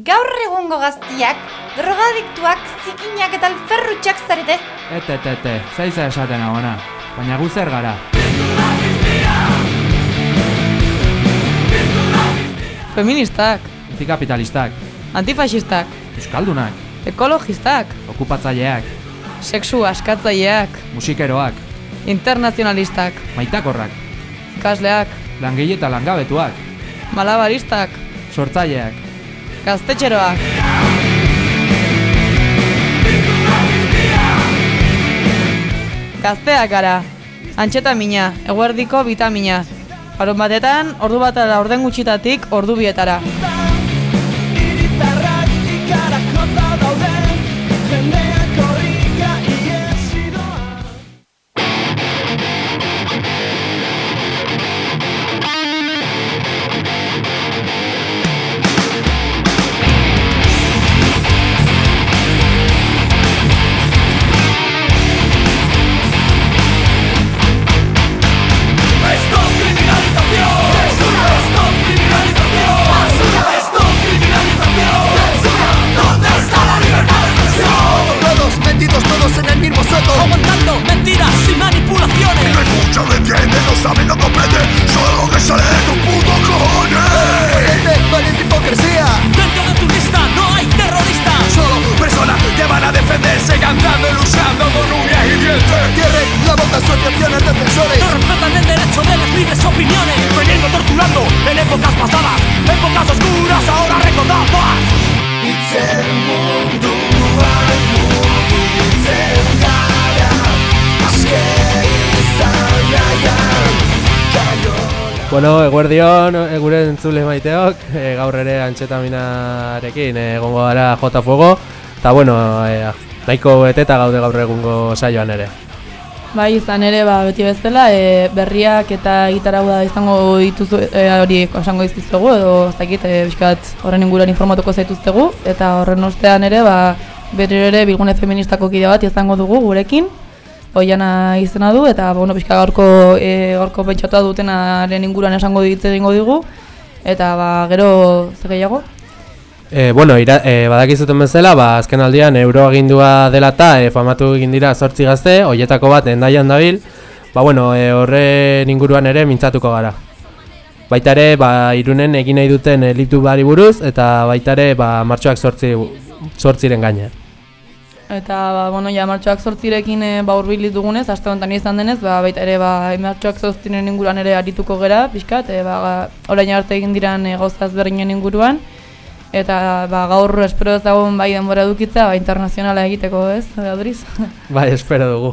Gaur egungo gaztiak, drogadiktuak, zikinak eta alferrutxak zarete. Ete, ete, ete, zaiza esaten agona, baina gu zer gara. Feministak, Antikapitalistak, antifasistak, euskaldunak, ekologistak, okupatzaileak, sexu askatzaileak, musikeroak, internazionalistak, maitakorrak, ikasleak, langile eta langabetuak, malabaristak, sortzaileak, gaztetxeroak. Gazteak gara, antxetamina, eguerdiko vitamina. Harun batetan, ordu bat ala orden gutxitatik ordu bietara. Bueno, eguerdion, e, gure entzule maiteok, e, gaur ere antxetaminarekin e, egongo gara jota fuego, eta bueno, e, nahiko beteta gaude gaur egungo saioan ere. Bai, izan ere, ba, beti bezala, e, berriak eta gitarra da izango dituzu e, hori esango dizkizuegu, edo ez dakit, e, bizkat horren inguruan informatuko zaituztegu, eta horren ostean ere, ba, berriro ere bilgune feministako kide bat izango dugu gurekin, Oiana izena du, eta bueno, pixka gaurko, e, gaurko dutenaren inguruan esango ditze egingo digu, eta ba, gero, zer gehiago? E, bueno, ira, e, badakizuten bezala, ba, azken aldian euroagindua dela eta e, famatu egin dira sortzi gazte, hoietako bat endaian dabil, ba, bueno, e, horren inguruan ere mintzatuko gara. Baita ere, ba, irunen egin nahi duten elitu bari buruz, eta baita ere, ba, martxoak sortzi, sortziren gaine. Eta, ba, bueno, ja, martxoak sortzirekin e, ba, urbil dugunez, aste honetan izan denez, ba, baita ere, ba, martxoak sortziren inguruan ere arituko gera, pixkat, e, ba, orain arte egin diran e, gauza ezberdinen inguruan, eta ba, gaur espero ezagun bai denbora dukitza, ba, internazionala egiteko, ez, Beatriz? Bai, espero dugu.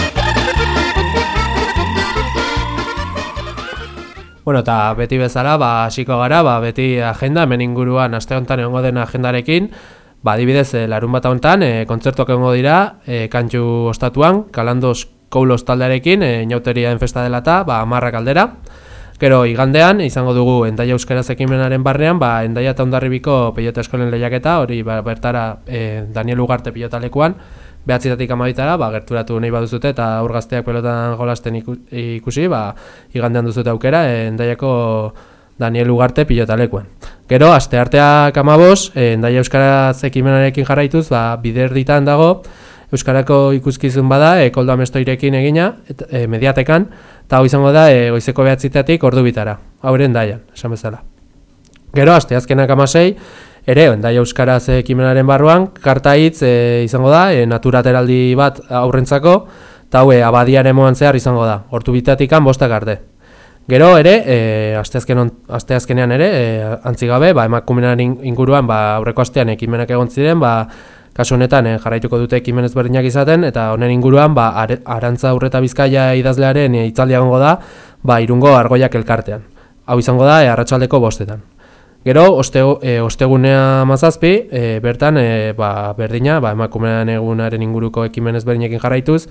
Bueno, eta beti bezala, ba, hasiko gara, ba, beti agenda, hemen inguruan, aste honetan egongo den agendarekin, ba, adibidez, e, larun bat honetan, e, kontzertuak egongo dira, e, kantxu ostatuan, kalandoz koulos taldearekin, e, inauteria festa dela eta, ba, marrak aldera. Gero, igandean, izango dugu, endaia euskaraz ekimenaren barnean, ba, endaia eta ondarribiko pilota eskolen lehiaketa, hori ba, bertara e, Daniel Ugarte pilotalekuan, behatzitatik amabitara, ba, gerturatu nahi baduzute eta aurgazteak pelotan jolasten ikusi, ba, igandean duzute aukera, endaiako Daniel Ugarte pilotalekuen. Gero, aste arteak amabos, e, endaia Euskaraz ekimenarekin jarraituz, ba, bider ditan dago, Euskarako ikuskizun bada, e, koldo amestoirekin egina, et, e, mediatekan, eta hau izango da, e, goizeko behatzitatik ordu bitara, hauren daian, esan bezala. Gero, aste azkenak amasei, ere, endai euskaraz ekimenaren barruan, karta hitz e, izango da, e, naturateraldi bat aurrentzako, eta haue, abadiaren moan zehar izango da, hortu bitatikan bostak arte. Gero ere, e, aste, azkenean ere, e, antzigabe, ba, emakumenaren inguruan, ba, aurreko astean ekimenak egon ziren, ba, kasu honetan e, jarraituko dute ekimen ezberdinak izaten, eta honen inguruan, ba, arantza aurreta bizkaia idazlearen e, itzaldiagongo da, ba, irungo argoiak elkartean. Hau izango da, e, arratsaldeko bostetan. Gero, ostego, e, ostegunea mazazpi, e, bertan, e, ba, berdina, ba, emakumean egunaren inguruko ekimen ezberdinekin jarraituz,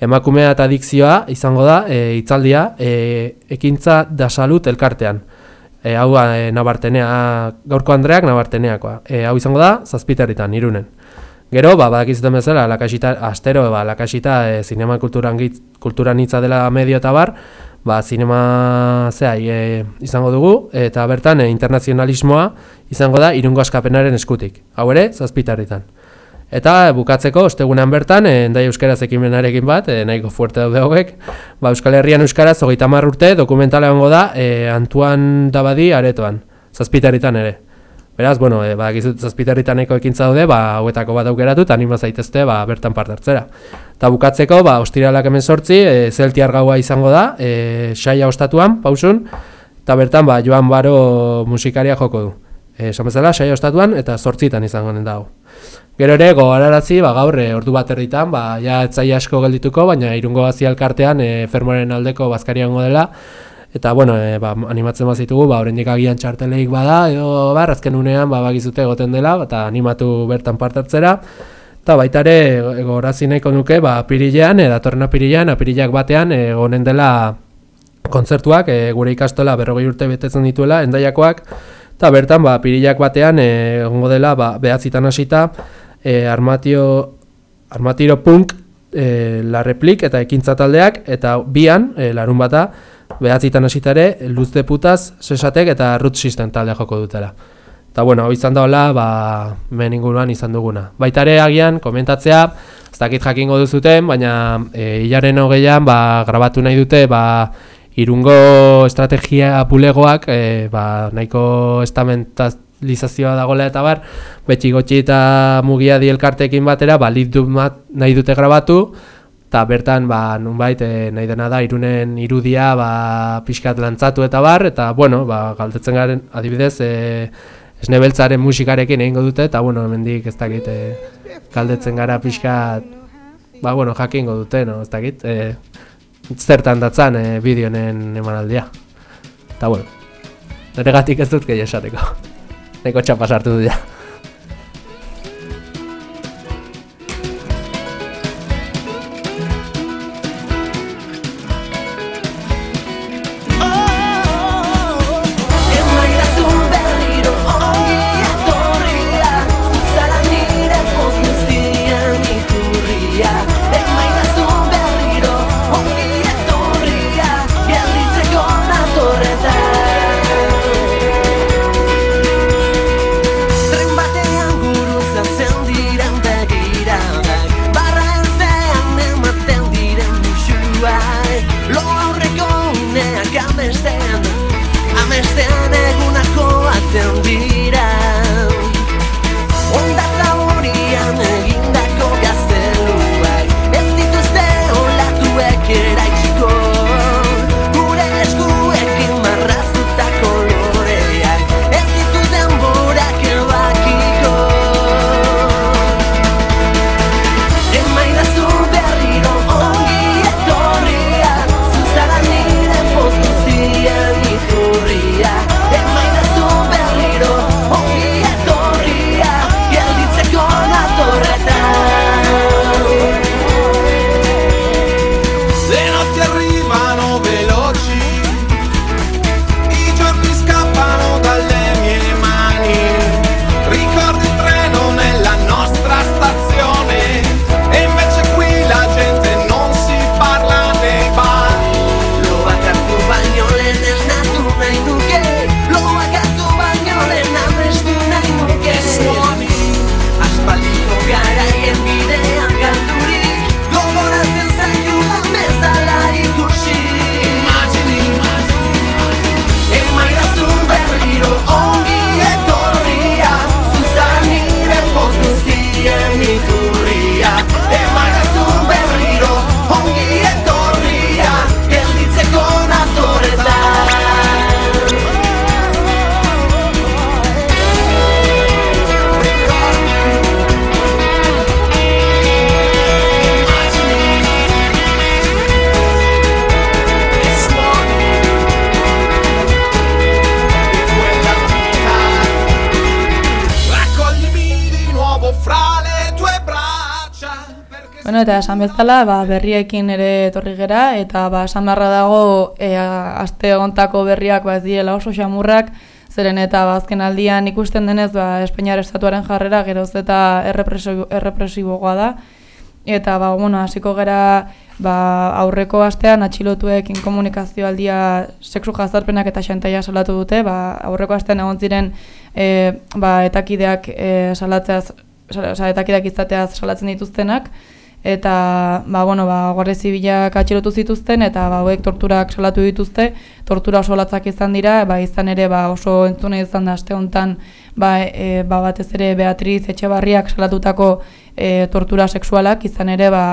emakumea eta dikzioa izango da, e, itzaldia, e, ekintza da salut elkartean. E, hau, e, nabartenea, gaurko Andreak nabarteneakoa. E, hau izango da, zazpiterritan, irunen. Gero, ba, badakizuten bezala, lakasita, astero, ba, lakasita, e, kulturan, kulturan hitza dela medio eta bar, ba, zinema zea, e, izango dugu, eta bertan e, internazionalismoa izango da irungo askapenaren eskutik. Hau ere, zazpitarritan. Eta bukatzeko, ostegunean bertan, e, endai euskaraz ekimenarekin bat, e, nahiko fuerte daude hauek, ba, Euskal Herrian euskaraz hogeita urte dokumentala egongo da e, Antuan Dabadi aretoan, zazpitarritan ere. Beraz, bueno, e, ba, gizut zazpitarritaneko ekintza daude, ba, hauetako bat aukeratu, eta anima zaitezte, ba, bertan parte hartzera. Eta bukatzeko, ba, ostiralak hemen sortzi, e, zeltiar gaua izango da, e, saia ostatuan, pausun, eta bertan, ba, joan baro musikaria joko du. E, bezala, saia ostatuan, eta sortzitan izango den dago. Gero ere, gogararazi, ba, gaur, e, ordu bat erditan, ba, ja, etzai asko geldituko, baina irungo gazialkartean, e, fermoren aldeko bazkariango dela, Eta, bueno, e, ba, animatzen bazitugu, ba, horrendik agian txarteleik bada, edo, ba, razken unean, ba, bagizute egoten dela, eta animatu bertan partartzera. Eta baita ere, gorazi nahiko nuke, ba, pirilean, e, datorren apirilean, apirileak batean, egonen dela kontzertuak, e, gure ikastola berrogei urte betetzen dituela, endaiakoak, eta bertan, ba, pirileak batean, egongo dela, ba, behatzitan hasita, e, armatio, armatiro punk, e, la replik eta ekintza taldeak, eta bian, e, larun bata, behatzitan hasitare, luz de putaz, sesatek eta root system talde joko dutela. Eta bueno, hau izan da hola, ba, mehen inguruan izan duguna. Baitare agian, komentatzea, ez dakit jakingo duzuten, baina e, hilaren hogeian, ba, grabatu nahi dute, ba, irungo estrategia bulegoak, e, ba, nahiko estamentalizazioa dagoela eta bar, betxi gotxi eta mugia di elkartekin batera, ba, nahi dute grabatu, eta bertan ba nunbait e, nahi dena da irunen irudia ba pixkat lantzatu eta bar eta bueno ba galdetzen garen adibidez e, esnebeltzaren musikarekin egingo dute eta bueno hemendik ez dakit e, galdetzen gara pixkat ba bueno jakingo dute no ez dakit e, zertan datzan e, bideonen emanaldia eta bueno Neregatik ez dut gehiago esateko. Neko txapasartu du ja. Eta esan bezala, ba, berriekin ere etorri gera, eta ba, esan beharra dago, e, aste hontako berriak ba, ez direla oso xamurrak, zeren eta ba, azken aldian ikusten denez, ba, Espainiar estatuaren jarrera geroz eta errepresibo, errepresibogoa da, eta ba, bueno, hasiko gera ba, aurreko astean atxilotuekin komunikazio aldia sexu jazarpenak eta xantaia salatu dute, ba, aurreko astean egon ziren e, ba, etakideak e, salatzeaz, oza, etakideak izateaz salatzen dituztenak, eta ba, bueno, ba, guardia zibilak atxilotu zituzten, eta ba, hauek torturak salatu dituzte, tortura oso latzak izan dira, ba, izan ere ba, oso entzune izan da aste honetan ba, e, ba, batez ere Beatriz Etxebarriak salatutako e, tortura sexualak, izan ere ba,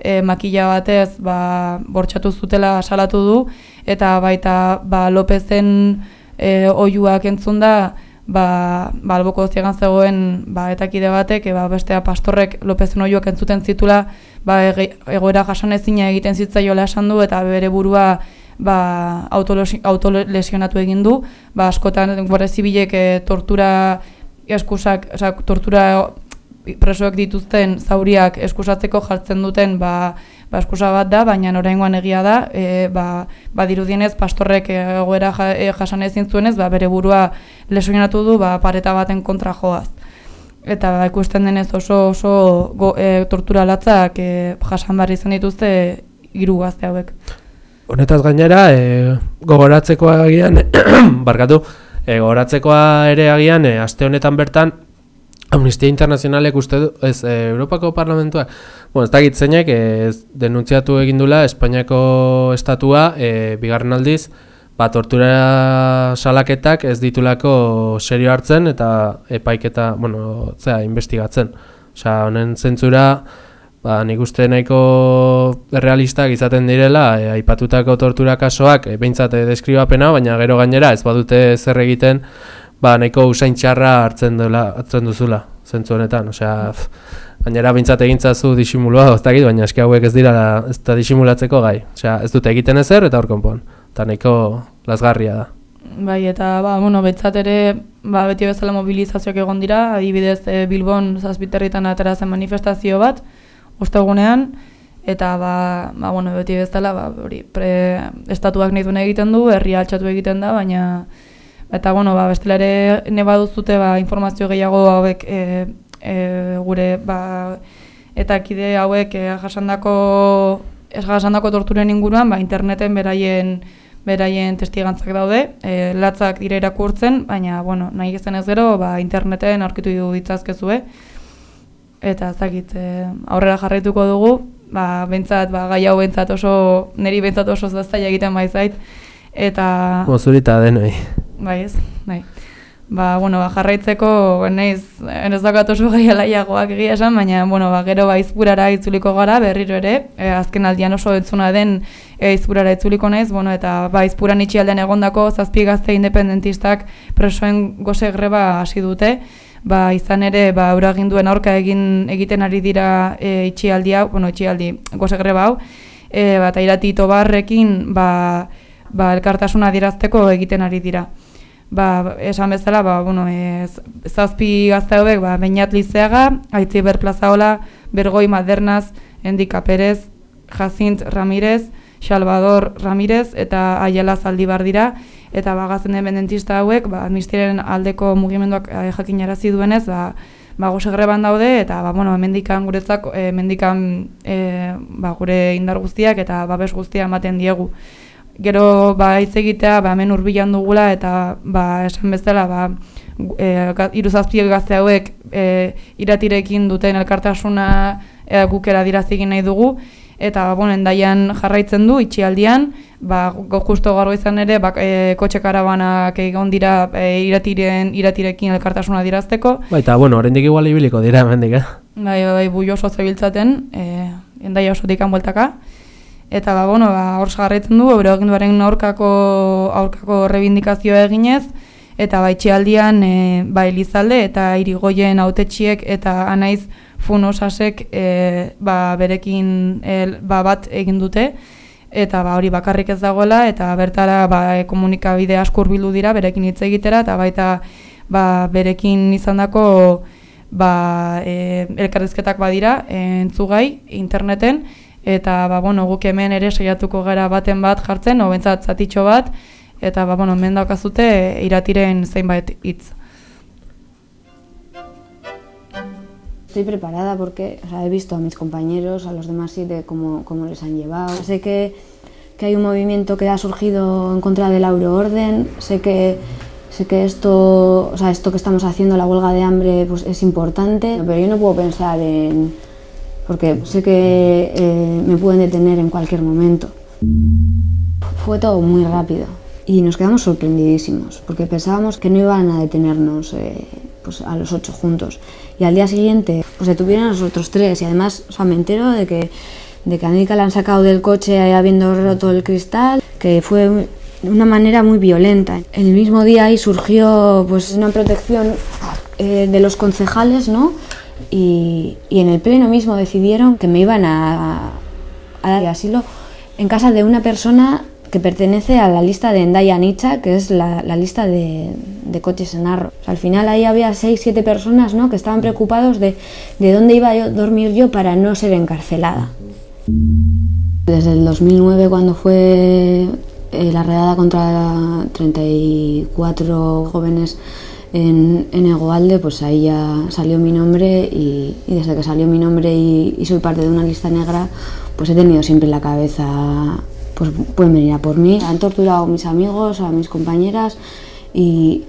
e, makila batez ba, bortxatu zutela salatu du, eta baita ba, Lopezen e, oiuak entzun da, ba, ba alboko ziegan zegoen ba, etakide batek, ba, bestea pastorrek Lopezen oiuak entzuten zitula, ba, egoera jasanezina egiten zitzaioa esan du, eta bere burua ba, autolesionatu egin du, ba, askotan guardia zibilek e, tortura eskusak, oza, tortura presoek dituzten zauriak eskusatzeko jartzen duten ba, ba eskusa bat da, baina oraingoan egia da, e, ba, ba dirudienez pastorrek egoera e, jasan ezin zuenez, ba, bere burua lesoinatu du ba, pareta baten kontra joaz. Eta ba, ikusten denez oso oso go, e, tortura latzak e, jasan barri izan dituzte hiru gazte hauek. Honetaz gainera, e, gogoratzekoa agian, barkatu, e, gogoratzekoa ere agian, e, aste honetan bertan, Amnistia Internazionalek uste du, ez, e, Europako Parlamentua, bueno, ez dakit zeinek, ez denuntziatu egindula Espainiako estatua, e, bigarren aldiz, ba, tortura salaketak ez ditulako serio hartzen eta epaiketa, bueno, zera, investigatzen. Osa, honen zentzura, ba, nik uste nahiko realistak izaten direla, e, aipatutako tortura kasoak, e, behintzat e, deskribapena, baina gero gainera ez badute zer egiten, ba, nahiko usain txarra hartzen, dela, hartzen duzula, zentzu honetan, osea, gainera bintzat egintzazu disimulua, ez dakit, baina eski hauek ez dira ez da disimulatzeko gai, osea, ez dute egiten ezer eta hor konpon, eta nahiko lasgarria da. Bai, eta, ba, bueno, betzat ere, ba, beti bezala mobilizazioak egon dira, adibidez, e, Bilbon zazpiterritan atera zen manifestazio bat, ostegunean, eta, ba, ba, bueno, beti bezala, ba, hori, pre, estatuak nahi egiten du, herri altxatu egiten da, baina, Eta bueno, ba bestela ere ne baduzute ba, informazio gehiago hauek e, e, gure ba eta kide hauek e, jasandako ez jasandako torturen inguruan ba, interneten beraien beraien testigantzak daude, e, latzak dira irakurtzen, baina bueno, nahi izan ez gero ba, interneten aurkitu du ditzazkezue. Eta ezagik e, aurrera jarraituko dugu, ba bentsat ba gai hau bentsat oso neri bentsat oso zaila egiten baizait eta Mozurita denoi. Bai, ez. Bai. Ba, bueno, ba, jarraitzeko naiz ez dakat oso gai alaiagoak egia esan, baina bueno, ba, gero ba izpurara itzuliko gara berriro ere, e, azken aldian oso entzuna den e, izpurara itzuliko naiz, bueno, eta ba izpuran itxialdean egondako zazpi gazte independentistak presoen gose greba hasi dute. Ba, izan ere, ba, euraginduen aurka egin egiten ari dira e, itxialdi hau, bueno, itxialdi gose greba hau, e, ba, eta irati tobarrekin, ba, ba, elkartasuna dirazteko egiten ari dira. Ba, esan bezala, ba, bueno, ez, zazpi gazte hauek, ba, Beñat Lizeaga, Aitzi Berplazaola, Bergoi Madernaz, Endika Perez, Jacint Ramirez, Salvador Ramirez eta Aiela Zaldibar dira eta ba gazen independentista hauek ba administraren aldeko mugimenduak e, jakinarazi duenez ba ba gosegreban daude eta ba bueno hemendikan guretzak e, hemendikan e, ba, gure indar guztiak eta babes guztia ematen diegu gero ba hitz egitea ba hemen hurbilan dugula eta ba esan bezala ba e, gazte hauek e, iratirekin duten elkartasuna e, gukera dirazigin nahi dugu. Eta ba bueno endaian jarraitzen du itxialdian ba go justo gaur izan ere ba e, kotxe karabanak egon dira e, iratiren iratirekin elkartasuna dirazteko. Baita bueno oraindik igual ibiliko dira hemendik eh? Bai bai bu oso zebiltzaten e, endaia osotik bueltaka eta ba bueno ba hor jarraitzen du euroaginduaren aurkako aurkako rebindikazioa eginez eta ba itxialdian e, ba Elizalde eta Irigoien hautetxiek eta Anaiz Funosasek e, ba berekin el, ba bat egin dute. Eta ba hori bakarrik ez dagoela eta bertara ba e, komunikabide asko hurbildu dira berekin hitz egitera eta baita ba berekin izandako ba, e, elkarrizketak badira entzugai interneten eta ba, bueno, guk hemen ere saiatuko gara baten bat jartzen, hobentzat zatitxo bat eta ba, bueno, hemen daukazute iratiren zeinbait hitz. Estoy preparada porque o sea, he visto a mis compañeros, a los demás siete, cómo, cómo les han llevado. Sé que, que hay un movimiento que ha surgido en contra del euroorden, sé que sé que esto, o sea, esto que estamos haciendo, la huelga de hambre, pues es importante, pero yo no puedo pensar en... porque sé que eh, me pueden detener en cualquier momento. Fue todo muy rápido y nos quedamos sorprendidísimos, porque pensábamos que no iban a detenernos eh, pues a los ocho juntos. Y al día siguiente pues detuvieron a los otros tres y además o sea, me entero de que, de que a Nika la han sacado del coche habiendo roto el cristal, que fue de una manera muy violenta. El mismo día ahí surgió pues una protección eh, de los concejales, ¿no? Y, en el pleno mismo decidieron que me iban a, a dar asilo en casa de una persona que pertenece a la lista de Endaya Nicha, que es la, lista de, coches en Arro. Al final ahí había 6-7 personas ¿no? que estaban preocupados de, de dónde iba a dormir yo para no ser encarcelada. Desde el 2009, cuando fue eh, la redada contra 34 jóvenes en, en Egoalde, pues ahí ya salió mi nombre y, desde que salió mi nombre y, y, soy parte de una lista negra, pues he tenido siempre en la cabeza, pues pueden venir a por mí. Han torturado a mis amigos, a mis compañeras y,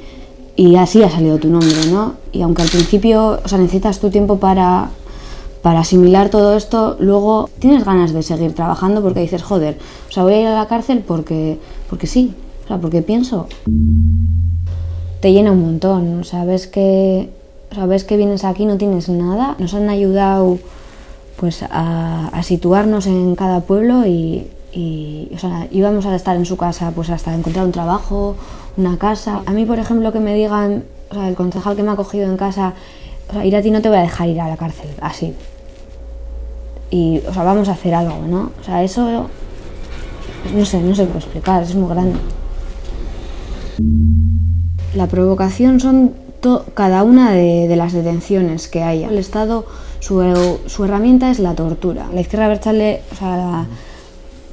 y así ha salido tu nombre, ¿no? Y aunque al principio, o sea, necesitas tu tiempo para para asimilar todo esto, luego tienes ganas de seguir trabajando porque dices, joder, o sea, voy a ir a la cárcel porque, porque sí, o sea, porque pienso. Te llena un montón, sabes que, sabes que vienes aquí, no tienes nada. Nos han ayudado pues a, situarnos en cada pueblo y, o sea, íbamos a estar en su casa pues hasta encontrar un trabajo, una casa. A mí, por ejemplo, que me digan, o sea, el concejal que me ha cogido en casa, o sea, ir a ti no te voy a dejar ir a la cárcel, así, y, o sea, vamos a hacer algo, ¿no? O sea, eso, no sé, no se puede explicar, es muy grande. La provocación son cada una de, las detenciones que haya. El Estado, su, su, herramienta es la tortura. La izquierda Berchale,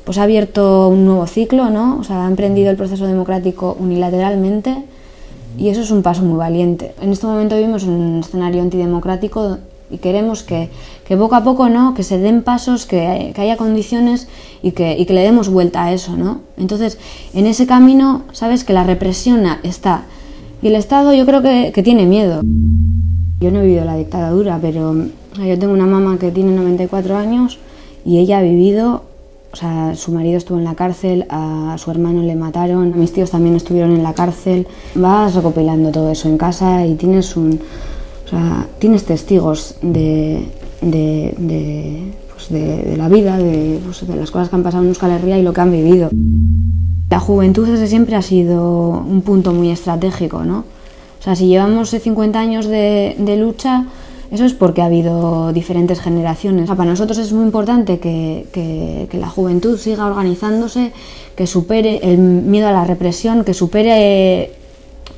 pues ha abierto un nuevo ciclo, ¿no? O sea, ha emprendido el proceso democrático unilateralmente y eso es un paso muy valiente. En este momento vivimos un escenario antidemocrático y queremos que, que, poco a poco no que se den pasos que, que haya condiciones y que, y que, le demos vuelta a eso no entonces en ese camino sabes que la represión está y el estado yo creo que, tiene miedo yo no he vivido la dictadura pero o yo tengo una mamá que tiene 94 años y ella ha vivido o sea, su marido estuvo en la cárcel, a su hermano le mataron, mis tíos también estuvieron en la cárcel. Vas recopilando todo eso en casa y tienes un, sea, tienes testigos de, de, de, pues la vida, pues de, las cosas que han pasado en Euskal Herria y lo que han vivido. La juventud desde siempre ha sido un punto muy estratégico, ¿no? O sea, si llevamos 50 años de, lucha, eso es porque ha habido diferentes generaciones. O sea, para nosotros es muy importante que, la juventud siga organizándose, que supere el miedo a la represión, que supere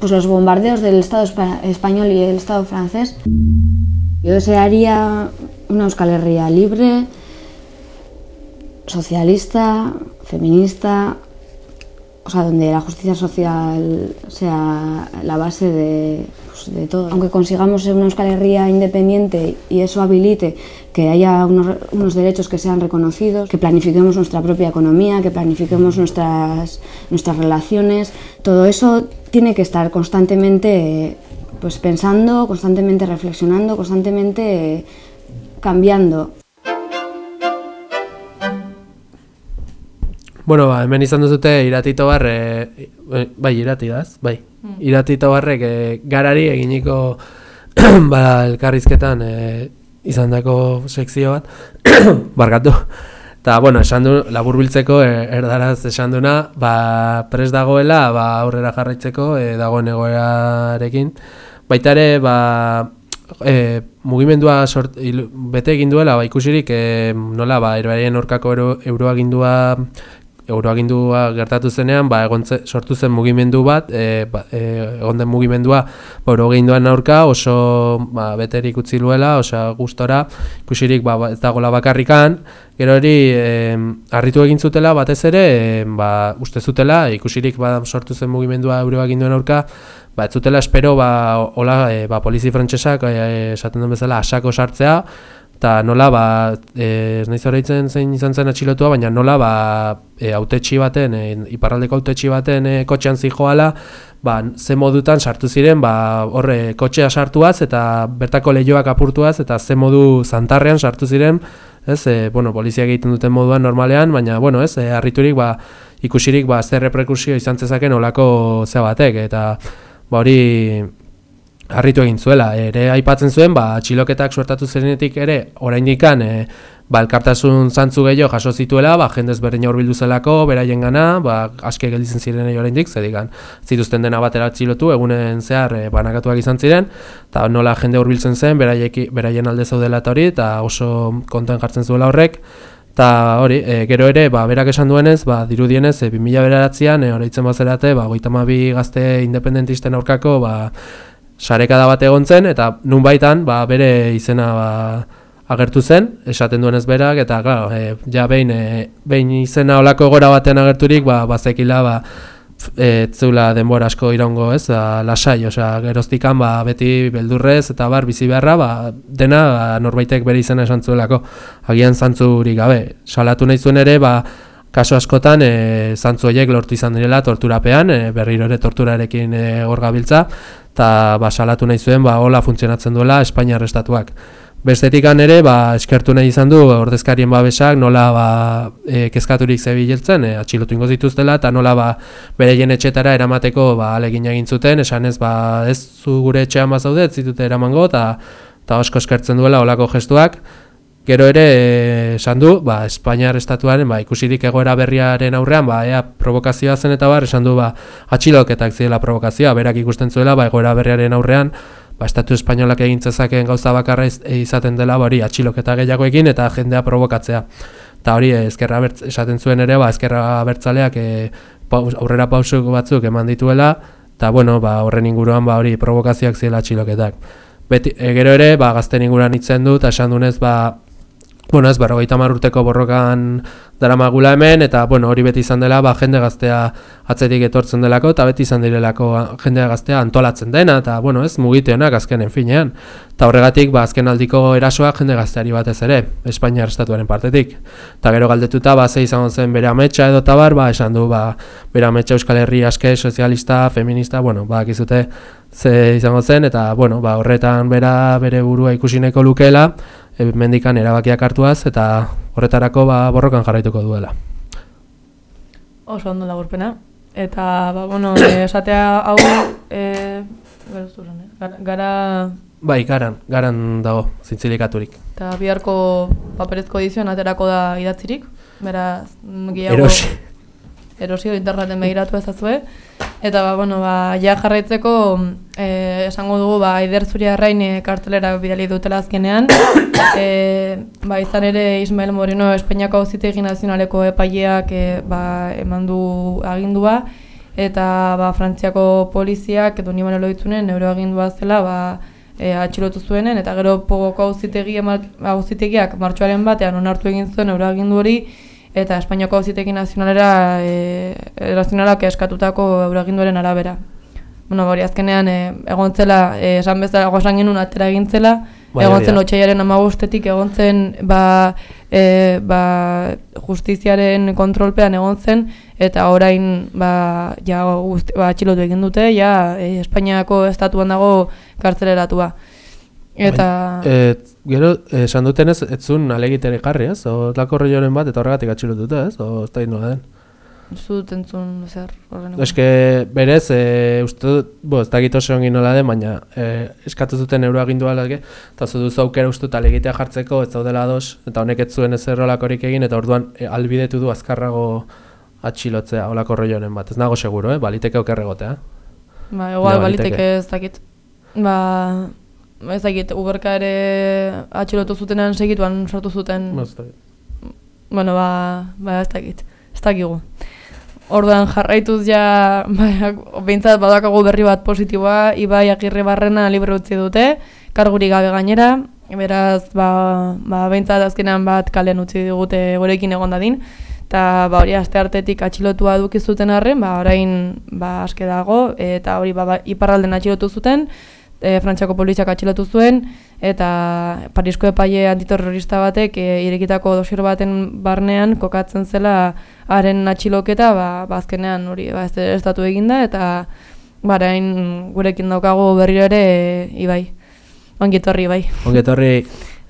pues los bombardeos del Estado español y el Estado francés. Yo desearía una Euskal Herria libre, socialista, feminista, o sea, donde la justicia social sea la base de, pues, de todo. Aunque consigamos ser una Euskal Herria independiente y eso habilite que haya unos, unos, derechos que sean reconocidos, que planifiquemos nuestra propia economía, que planifiquemos nuestras, nuestras relaciones, todo eso tiene que estar constantemente pues, pensando, constantemente reflexionando, constantemente cambiando. Bueno, ba, hemen izan duzute iratito barre, e, bai, irati daz, bai. Mm. Iratito barrek e, garari eginiko ba, elkarrizketan e, izan dako sekzio bat, barkatu. Eta, bueno, esan du, labur biltzeko, e, erdaraz esan duna, ba, pres dagoela, ba, aurrera jarraitzeko, e, dagoen egoerarekin. Baita ere, ba, e, mugimendua sort, bete egin duela, ba, ikusirik, e, nola, ba, erbarien orkako euro, euroagindua euroagindua gertatu zenean, ba, egon sortu zen mugimendu bat, e, ba, e, egon den mugimendua ba, euroaginduan aurka oso ba, beterik utzi luela, osea gustora, ikusirik ba, ba, ez dagola bakarrikan, gero hori harritu egin zutela batez ere, e, ba, uste zutela, ikusirik ba, sortu zen mugimendua euroaginduen aurka, ba, ez zutela espero ba, hola, e, ba, polizi frantsesak e, esaten duen bezala asako sartzea, eta nola ba, ez naiz horreitzen zein izan zen atxilotua, baina nola ba, e, autetxi baten, e, iparraldeko autetxi baten e, kotxean zijoala, ba, ze modutan sartu ziren, ba, horre kotxea sartuaz eta bertako lehioak apurtuaz eta ze modu zantarrean sartu ziren, ez, e, bueno, poliziak egiten duten moduan normalean, baina, bueno, ez, e, harriturik, ba, ikusirik, ba, zer reperkusio izan zezaken olako zea batek, eta, ba, hori, harritu egin zuela. Ere aipatzen zuen, ba, atxiloketak suertatu zenetik ere, oraindikan e, ba, elkartasun zantzu gehiago jaso zituela, ba, jendez berdina hurbildu zelako, beraien gana, ba, aske gelditzen ziren oraindik, zedikan zituzten dena batera atxilotu, egunen zehar e, banakatuak izan ziren, eta nola jende hurbiltzen zen, beraieki, beraien alde zaudela eta hori, eta oso konten jartzen zuela horrek, Eta hori, e, gero ere, ba, berak esan duenez, ba, dirudienez, e, 2000 beratzean, e, horreitzen bazerate, ba, goitamabi gazte independentisten aurkako, ba, sarekada bat egon zen, eta nun baitan, ba, bere izena ba, agertu zen, esaten duenez berak, eta claro, e, ja behin, e, behin izena olako gora batean agerturik, ba, bazekila, ba, e, zeula denbora asko iraungo, ez, da, lasai, osea, geroztikan, ba, beti beldurrez, eta bar, bizi beharra, ba, dena, ba, norbaitek bere izena esan zuelako, agian zantzurik gabe, salatu nahi zuen ere, ba, kaso askotan e, zantzu horiek lortu izan direla torturapean, e, berriro ere torturarekin e, hor gabiltza, eta ba, salatu nahi zuen, ba, hola funtzionatzen duela Espainiar estatuak. Bestetikan ere, ba, eskertu nahi izan du ordezkarien babesak nola ba, e, kezkaturik zebiltzen, e, atxilotu ingo zituztela, eta nola ba, bereien etxetara eramateko ba, alegin egin zuten, esan ez, ba, ez zu gure etxean bazaude, ez zitute eramango, eta eta asko eskertzen duela olako gestuak. Gero ere, esan du, ba, Espainiar estatuaren ba, ikusirik egoera berriaren aurrean, ba, ea provokazioa zen eta bar, esan du, ba, atxiloketak zirela provokazioa, berak ikusten zuela, ba, egoera berriaren aurrean, ba, estatu espainolak egin zezakeen gauza bakarra iz- izaten dela, ba, hori, atxiloketa gehiagoekin eta jendea provokatzea. Eta hori, eh, ezkerra bertz, esaten zuen ere, ba, ezkerra bertzaleak e, paus, aurrera pausuk batzuk eman dituela, eta bueno, ba, horren inguruan ba, hori provokazioak zirela atxiloketak. Beti, e, gero ere, ba, gazten inguruan hitzen du, eta esan dunez, ba, Bueno, ez, berrogeita urteko borrokan daramagula hemen, eta bueno, hori beti izan dela, ba, jende gaztea atzetik etortzen delako, eta beti izan direlako jende gaztea antolatzen dena, eta bueno, ez, mugite honak azkenen finean. Eta horregatik, ba, azken aldiko erasoak jende gazteari batez ere, Espainiar estatuaren partetik. Eta gero galdetuta, ba, ze izango zen bere ametsa edo tabar, ba, esan du, ba, bere ametsa Euskal Herri aske, sozialista, feminista, bueno, ba, akizute ze izango zen, eta bueno, ba, horretan bera bere burua ikusineko lukela, e, mendikan erabakiak hartuaz, eta horretarako ba, borrokan jarraituko duela. Oso ondo laburpena. Eta, ba, bueno, eh, esatea hau, e, gara, gara, gara Bai, garan, garan dago, zintzilikaturik. eta biharko paperezko edizioan aterako da idatzirik. Beraz, mm, gehiago... Erosi. Erosio interneten begiratu ezazue. Eta, ba, bueno, ba, ja jarraitzeko, e, esango dugu, ba, Aider Zuriarrain e, kartelera bidali dutela azkenean. e, ba, izan ere Ismael Moreno Espainiako Auzitegi Nazionaleko epaileak e, ba, eman du agindua. Eta, ba, Frantziako poliziak, edo nibane loitzunen, euroagindua zela, ba, e, atxilotu zuenen, eta gero pogoko auzitegi, auzitegiak martxoaren batean onartu egin zuen euroagindu hori, eta Espainiako auzitegi nazionalera e, nazionalak eskatutako euroaginduaren arabera. Bueno, hori azkenean e, egon zela, e, esan bezala gosan genuen atera egin zela, Bai, egon hori zen da. otxaiaren amabostetik, egon zen ba, e, ba, justiziaren kontrolpean egon zen, eta orain ba, ja, guzti, ba, atxilotu egin dute, ja, e, Espainiako estatuan dago kartzeleratua. Eta... E, gero, eh, esan dutenez, ez zuen alegitere jarri, ez? O, lako rolloren bat, eta horregatik atxilotuta, ez? O, ez da nola den. Zut entzun zer horren. Eske, berez, e, uste dut, bo, ez dakit oso ongi nola den, baina e, eskatu zuten euroagindua lage, eta zu duzu aukera uste dut alegitea jartzeko, ez daudela ados, eta honek ez zuen ez errolakorik egin, eta orduan e, albidetu du azkarrago atxilotzea, olako rolloren bat. Ez nago seguro, eh? Baliteke okerregotea. Ba, igual baliteke. baliteke ez dakit. Ba, ez dakit, Uberka ere atxilotu zutenean segituan sortu zuten, dakit. bueno, ba, ba ez dakit. ez dakigu. Orduan jarraituz ja, bai, behintzat badakagu berri bat positiboa, Ibai Agirre Barrena libre utzi dute, karguri gabe gainera, beraz, ba, ba behintzat azkenean bat kalean utzi digute gurekin egon dadin, eta ba, hori aste artetik atxilotua duki zuten arren, ba, orain ba, aske dago, eta hori ba, ba, iparralden atxilotu zuten, e, Frantziako poliziak atxilotu zuen, eta Parisko epaile antiterrorista batek e, irekitako dosier baten barnean kokatzen zela haren atxiloketa, ba, ba azkenean hori ba, ez estatu eginda, eta barain gurekin daukagu berriro ere e, ibai. Ongetorri bai. Ongetorri.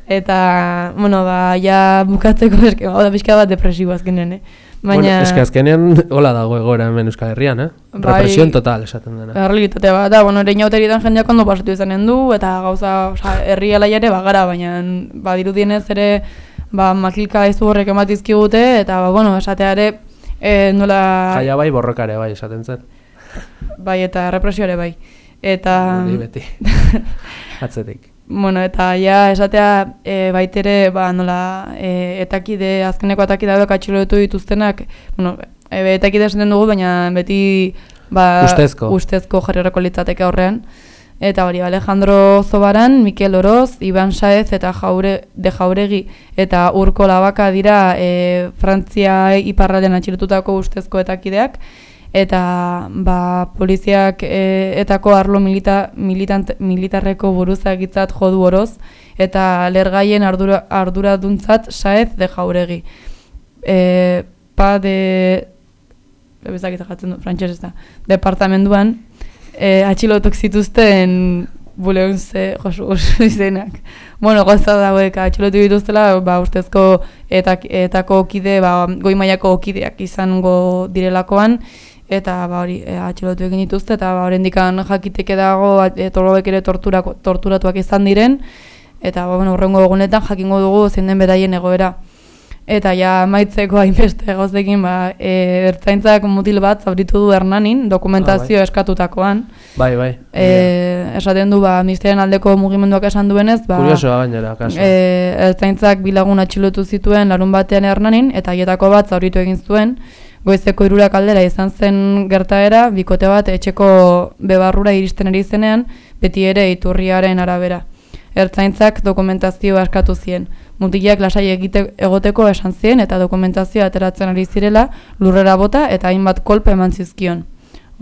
Eta, bueno, ba, ja bukatzeko eske, hau da pixka bat depresibo azkenean, eh? Baina... Bueno, eske azkenean hola dago egoera hemen Euskal Herrian, eh? Bai, Represion total esaten dena. Errealitate bat, da, bueno, ere inauteritan jendeak ondo pasatu izanen du, eta gauza, oza, herri ere bagara, baina, ba, dirudienez ere, ba, makilka ez horrek ematizkigute, eta, ba, bueno, esateare, e, nola... Jaia bai, borrokare bai, esaten zen. Bai, eta represioare bai. Eta... Boli beti. Atzetik. Bueno, eta ja esatea e, baitere ba, nola, e, etakide, azkeneko etakide hauek atxilotu dituztenak, bueno, e, etakide esaten dugu, baina beti ba, ustezko, ustezko jarrerako litzateke aurrean. Eta hori, Alejandro Zobaran, Mikel Oroz, Iban Saez eta jaure, de Jauregi eta Urko Labaka dira e, Frantzia iparraldean atxilotutako ustezko etakideak eta ba, poliziak e, etako arlo milita, militant, militarreko buruzak itzat jodu oroz, eta lergaien ardura, ardura duntzat saez de jauregi. E, pa de... Bezak jatzen du, frantxez ez da. Departamenduan, e, atxilotuk zituzten buleun josu izenak. Bueno, goza dauek atxilotu dituztela, ba, ustezko etak, etako okide, ba, goi mailako okideak izango direlakoan, eta ba hori e, atxilotu egin dituzte eta ba oraindikan jakiteke dago e, ere tortura, torturatuak izan diren. Eta ba bueno urrengo egunetan jakingo dugu zein den beraien egoera. Eta ja maitzeko hainbeste gozekin ba e, ertzaintzak mutil bat zauritu du Hernanin dokumentazio ah, bai. eskatutakoan. Bai bai. E, esaten du ba ministerian aldeko mugimenduak esan duenez ba kuriosoa gainera kaso. e, ertzaintzak bilagun atxilotu zituen larun batean Hernanin eta hietako bat zauritu egin zuen goizeko irurak aldera izan zen gertaera, bikote bat etxeko bebarrura iristen eri zenean, beti ere iturriaren arabera. Ertzaintzak dokumentazioa askatu zien. Mutilak lasai egite egoteko esan zien eta dokumentazioa ateratzen ari zirela lurrera bota eta hainbat kolpe eman zizkion.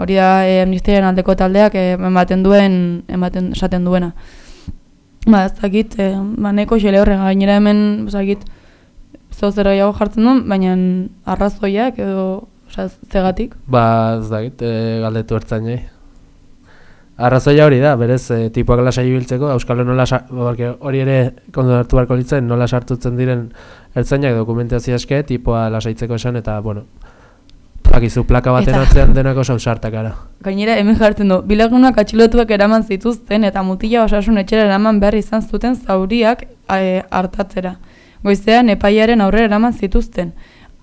Hori da e, amnisterian aldeko taldeak e, ematen duen, ematen esaten duena. Ba, ez dakit, e, ba, neko xele horrega, gainera hemen, ez dakit, zozera jago jartzen duen, baina arrazoiak edo oza, zegatik? Ba, ez da, e, galdetu ertzen jai. Arrazoia hori da, berez, e, tipuak lasai biltzeko, Euskal nola hori ere kondonatu barko litzen, nola sartutzen diren ertzainak dokumentazio eske, tipua lasaitzeko esan, eta, bueno, Bakizu, plaka baten eta... atzean denako sausartak ara. Gainera, hemen jartzen du, bilagunak atxilotuak eraman zituzten eta mutila osasun etxera eraman behar izan zuten zauriak e, hartatzera goizean epaiaren aurrera eraman zituzten.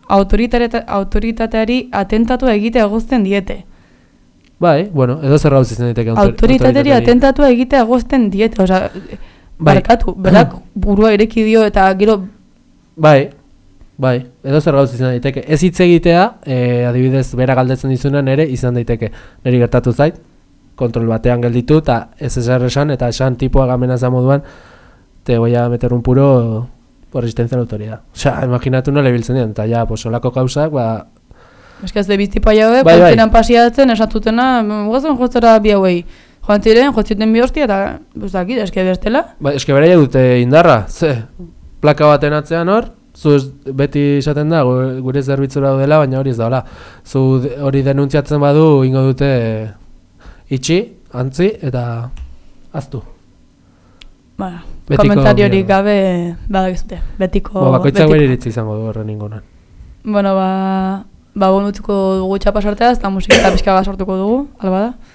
Autoritateari atentatu egite agozten diete. Bai, bueno, edo zer gauzi zen diteke autoritateari atentatu egite agozten diete, oza, bai. barkatu, berak burua ireki dio eta gero... Bai, bai, edo zer gauzi zen daiteke. Ez hitz egitea, e, adibidez, bera galdetzen dizunan ere, izan daiteke. Neri gertatu zait, kontrol batean gelditu, eta ez ezer esan, eta esan tipua gamenaza moduan, te voy a meter un puro por resistencia a la autoridad. O sea, imaginatu no le biltzen dien, eta ja, pues, olako kausak, ba... Ez de biztipa jaue, bai, bai. pasiatzen, esatutena, guazen jozera bi hauei. Joan ziren, jotziten bi hostia, eta, pues, daki, eske bestela? Bai, eske bera dute indarra, ze, plaka baten atzean hor, zu beti esaten da, gure zerbitzura dela, baina hori ez da, hola. Zu hori denuntziatzen badu, ingo dute itxi, antzi, eta aztu. Ba, komentariorik gabe badakizute, betiko... Ba, bakoitzak bere iritzi izango du horren ingonan. Bueno, ba, ba bonutuko dugu txapasartea, eta musika eta pixka bat sortuko dugu, alba da.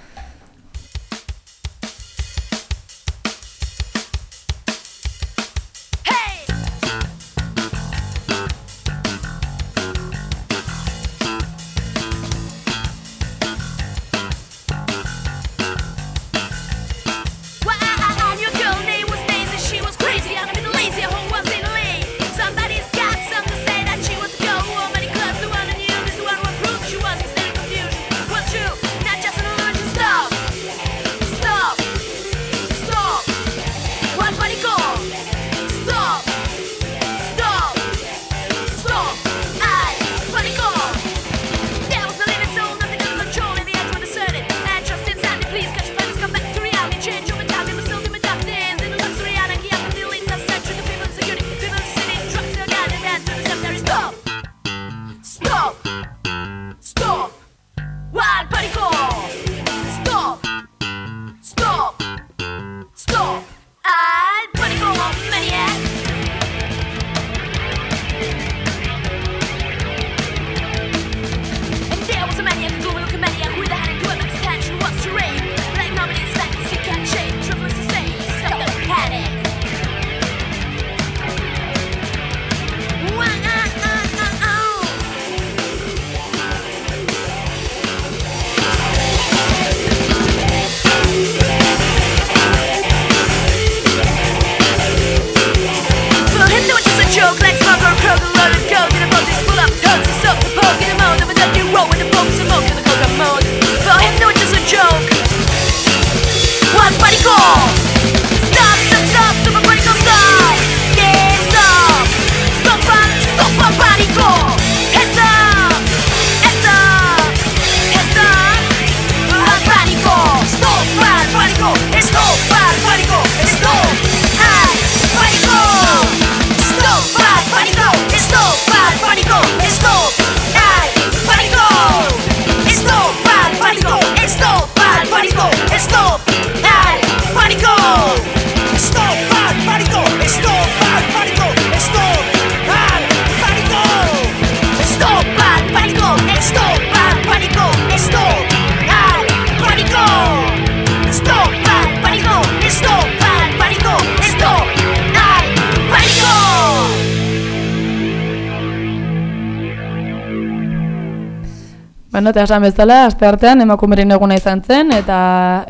Eta esan bezala, aste artean emakumerin eguna izan zen, eta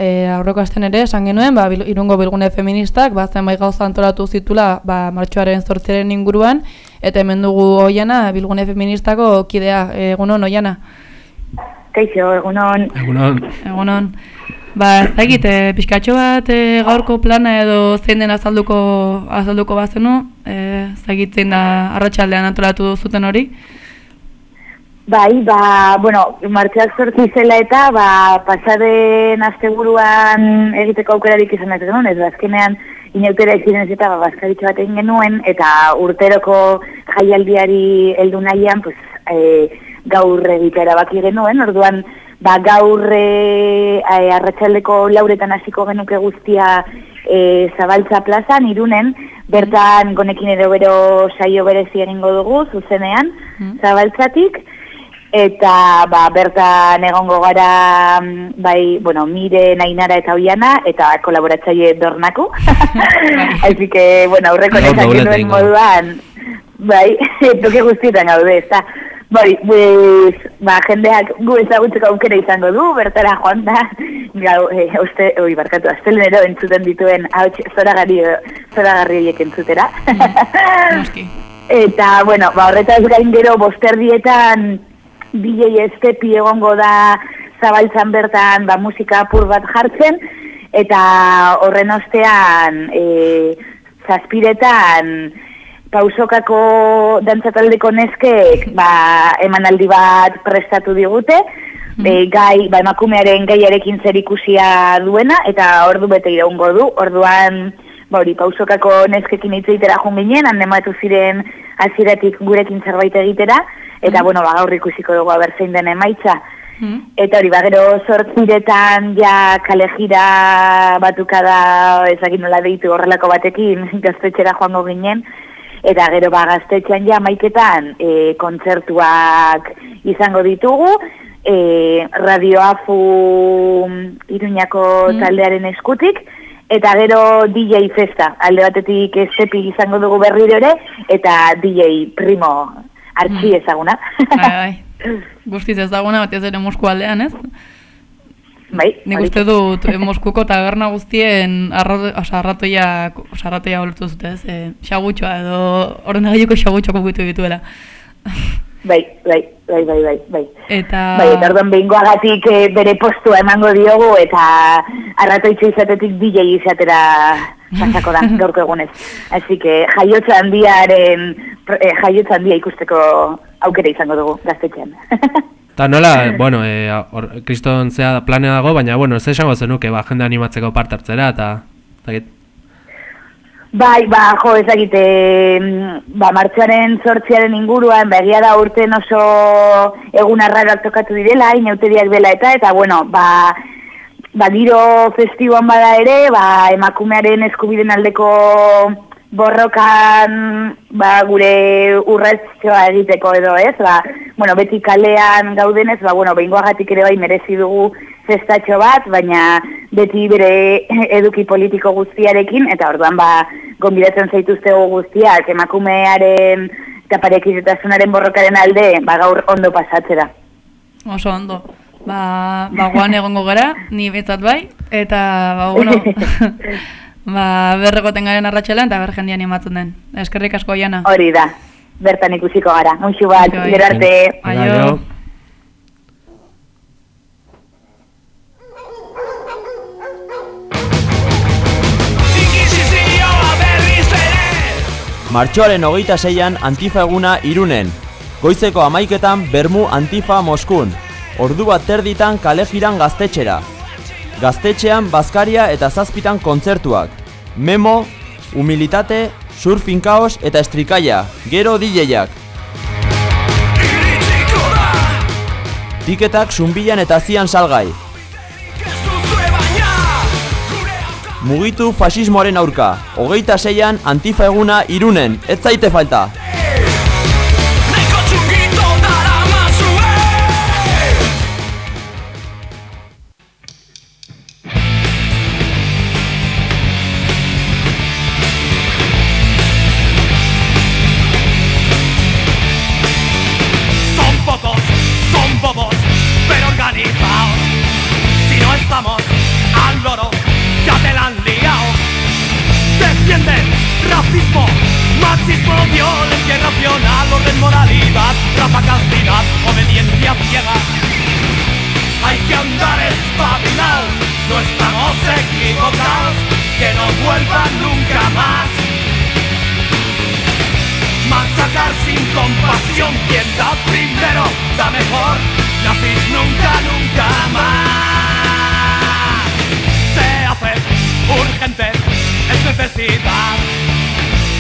e, aurreko astean ere esan genuen, ba, bil, irungo bilgune feministak, ba, zenbait gauza antolatu zitula, ba, martxoaren zortziaren inguruan, eta hemen dugu oiana, bilgune feministako kidea, egunon oiana. Kaixo, egunon. Egunon. Egunon. Ba, ez dakit, e, pixkatxo bat e, gaurko plana edo zein den azalduko, azalduko bazenu, e, ez dakit zein da arratsaldean antolatu zuten hori. Bai, ba, bueno, martxak sortu zela eta, ba, pasaden asteburuan egiteko aukerarik izan ez genuen, ez azkenean inautera ikiren ez eta ba, bazkaritxo bat egin genuen, eta urteroko jaialdiari heldu nahian, pues, e, gaur egitera baki genuen, orduan, ba, gaur e, arratsaldeko lauretan hasiko genuke guztia e, Zabaltza plazan, irunen, bertan gonekin edo bero saio berezi egingo dugu, zuzenean, mm. Zabaltzatik, eta ba, bertan egongo gara mm, bai, bueno, mire nainara eta oiana eta kolaboratzaile dornako. Así que, bueno, aurreko nesak duen moduan bai, toke guztietan gaude, ez bai, pues, ba, jendeak gu ezagutzeko aukera izango du, bertara joan da gau, e, uste, oi, barkatu, astelenero entzuten dituen hau zoragarri zoragarri entzutera. Mm, eta, bueno, ba, horretaz gain gero bosterdietan DJ Estepi egongo da zabaltzan bertan ba, musika apur bat jartzen, eta horren ostean e, zazpiretan pausokako dantzataldeko neskek ba, emanaldi bat prestatu digute, mm. e, gai, ba, emakumearen gaiarekin zer ikusia duena, eta ordu bete iraungo du, orduan ba, hori, pausokako neskekin itzeitera junginen, handematu ziren aziratik gurekin zerbait egitera, eta bueno, ba, gaur ikusiko dugu aber zein den emaitza. Mm. Eta hori, ba, gero sortziretan ja kalejira batuka da, ezakin nola deitu horrelako batekin gaztetxera joango ginen, eta gero ba, gaztetxean ja maiketan e, kontzertuak izango ditugu, e, radioafu iruñako mm. taldearen eskutik, eta gero DJ festa, alde batetik estepi izango dugu berriro ere, eta DJ primo artxi mm. ezaguna. Bai, bai. Guztiz ezaguna, bat ez ere Mosku aldean, ez? Bai. Nik uste dut eh, Moskuko taberna guztien arratoia, arratoia olertu zute, ez? E, xagutxoa edo horren egiteko xagutxoa kokutu dituela. Bai, bai, bai, bai, bai, bai. Eta... Bai, eta orduan behingoagatik e, bere postua emango diogu eta arratoitzu izatetik DJ izatera pasako da, gaurko egunez. Así que jaiotza handiaren, eh, jaiotza handia ikusteko aukera izango dugu gaztetxean. Ta nola, bueno, eh, or, kriston zea planea dago, baina, bueno, ez esango zenuke, ba, jende animatzeko parte hartzera, eta, eta Bai, ba, jo, ezagite, ba, martxoaren sortziaren inguruan, begia ba, da urten oso egun arraroak tokatu direla, inauteriak dela eta, eta, bueno, ba, ba, giro festiboan bada ere, ba, emakumearen eskubiden aldeko borrokan ba, gure urretxoa egiteko edo ez, ba, bueno, beti kalean gaudenez, ba, bueno, behingoagatik ere bai merezi dugu festatxo bat, baina beti bere eduki politiko guztiarekin, eta orduan ba, gonbidatzen zaituztego guztiak, emakumearen eta parekizetasunaren borrokaren alde, ba, gaur ondo pasatzera. Oso ondo. Ba, ba guan egongo gara, ni betzat bai, eta, ba, bueno, Ba, berregoten garen arratxelan eta berjendian ematzen den. Eskerrik asko jana. Hori da, bertan ikusiko gara. Unxu bat, gero arte. Aio. Martxoaren hogeita zeian Antifa eguna irunen. Goizeko amaiketan Bermu Antifa Moskun. Ordu bat terditan kale jiran gaztetxera. Gaztetxean Baskaria eta Zazpitan kontzertuak. Memo, Humilitate, Surfing Kaos eta Estrikaia. Gero DJak. Tiketak zumbilan eta zian salgai. Mugitu fasismoaren aurka. Hogeita zeian Antifa eguna irunen. Ez zaite falta. Sin compasión, quien da primero, da mejor, nazis nunca, nunca más. Se hace urgente, es necesidad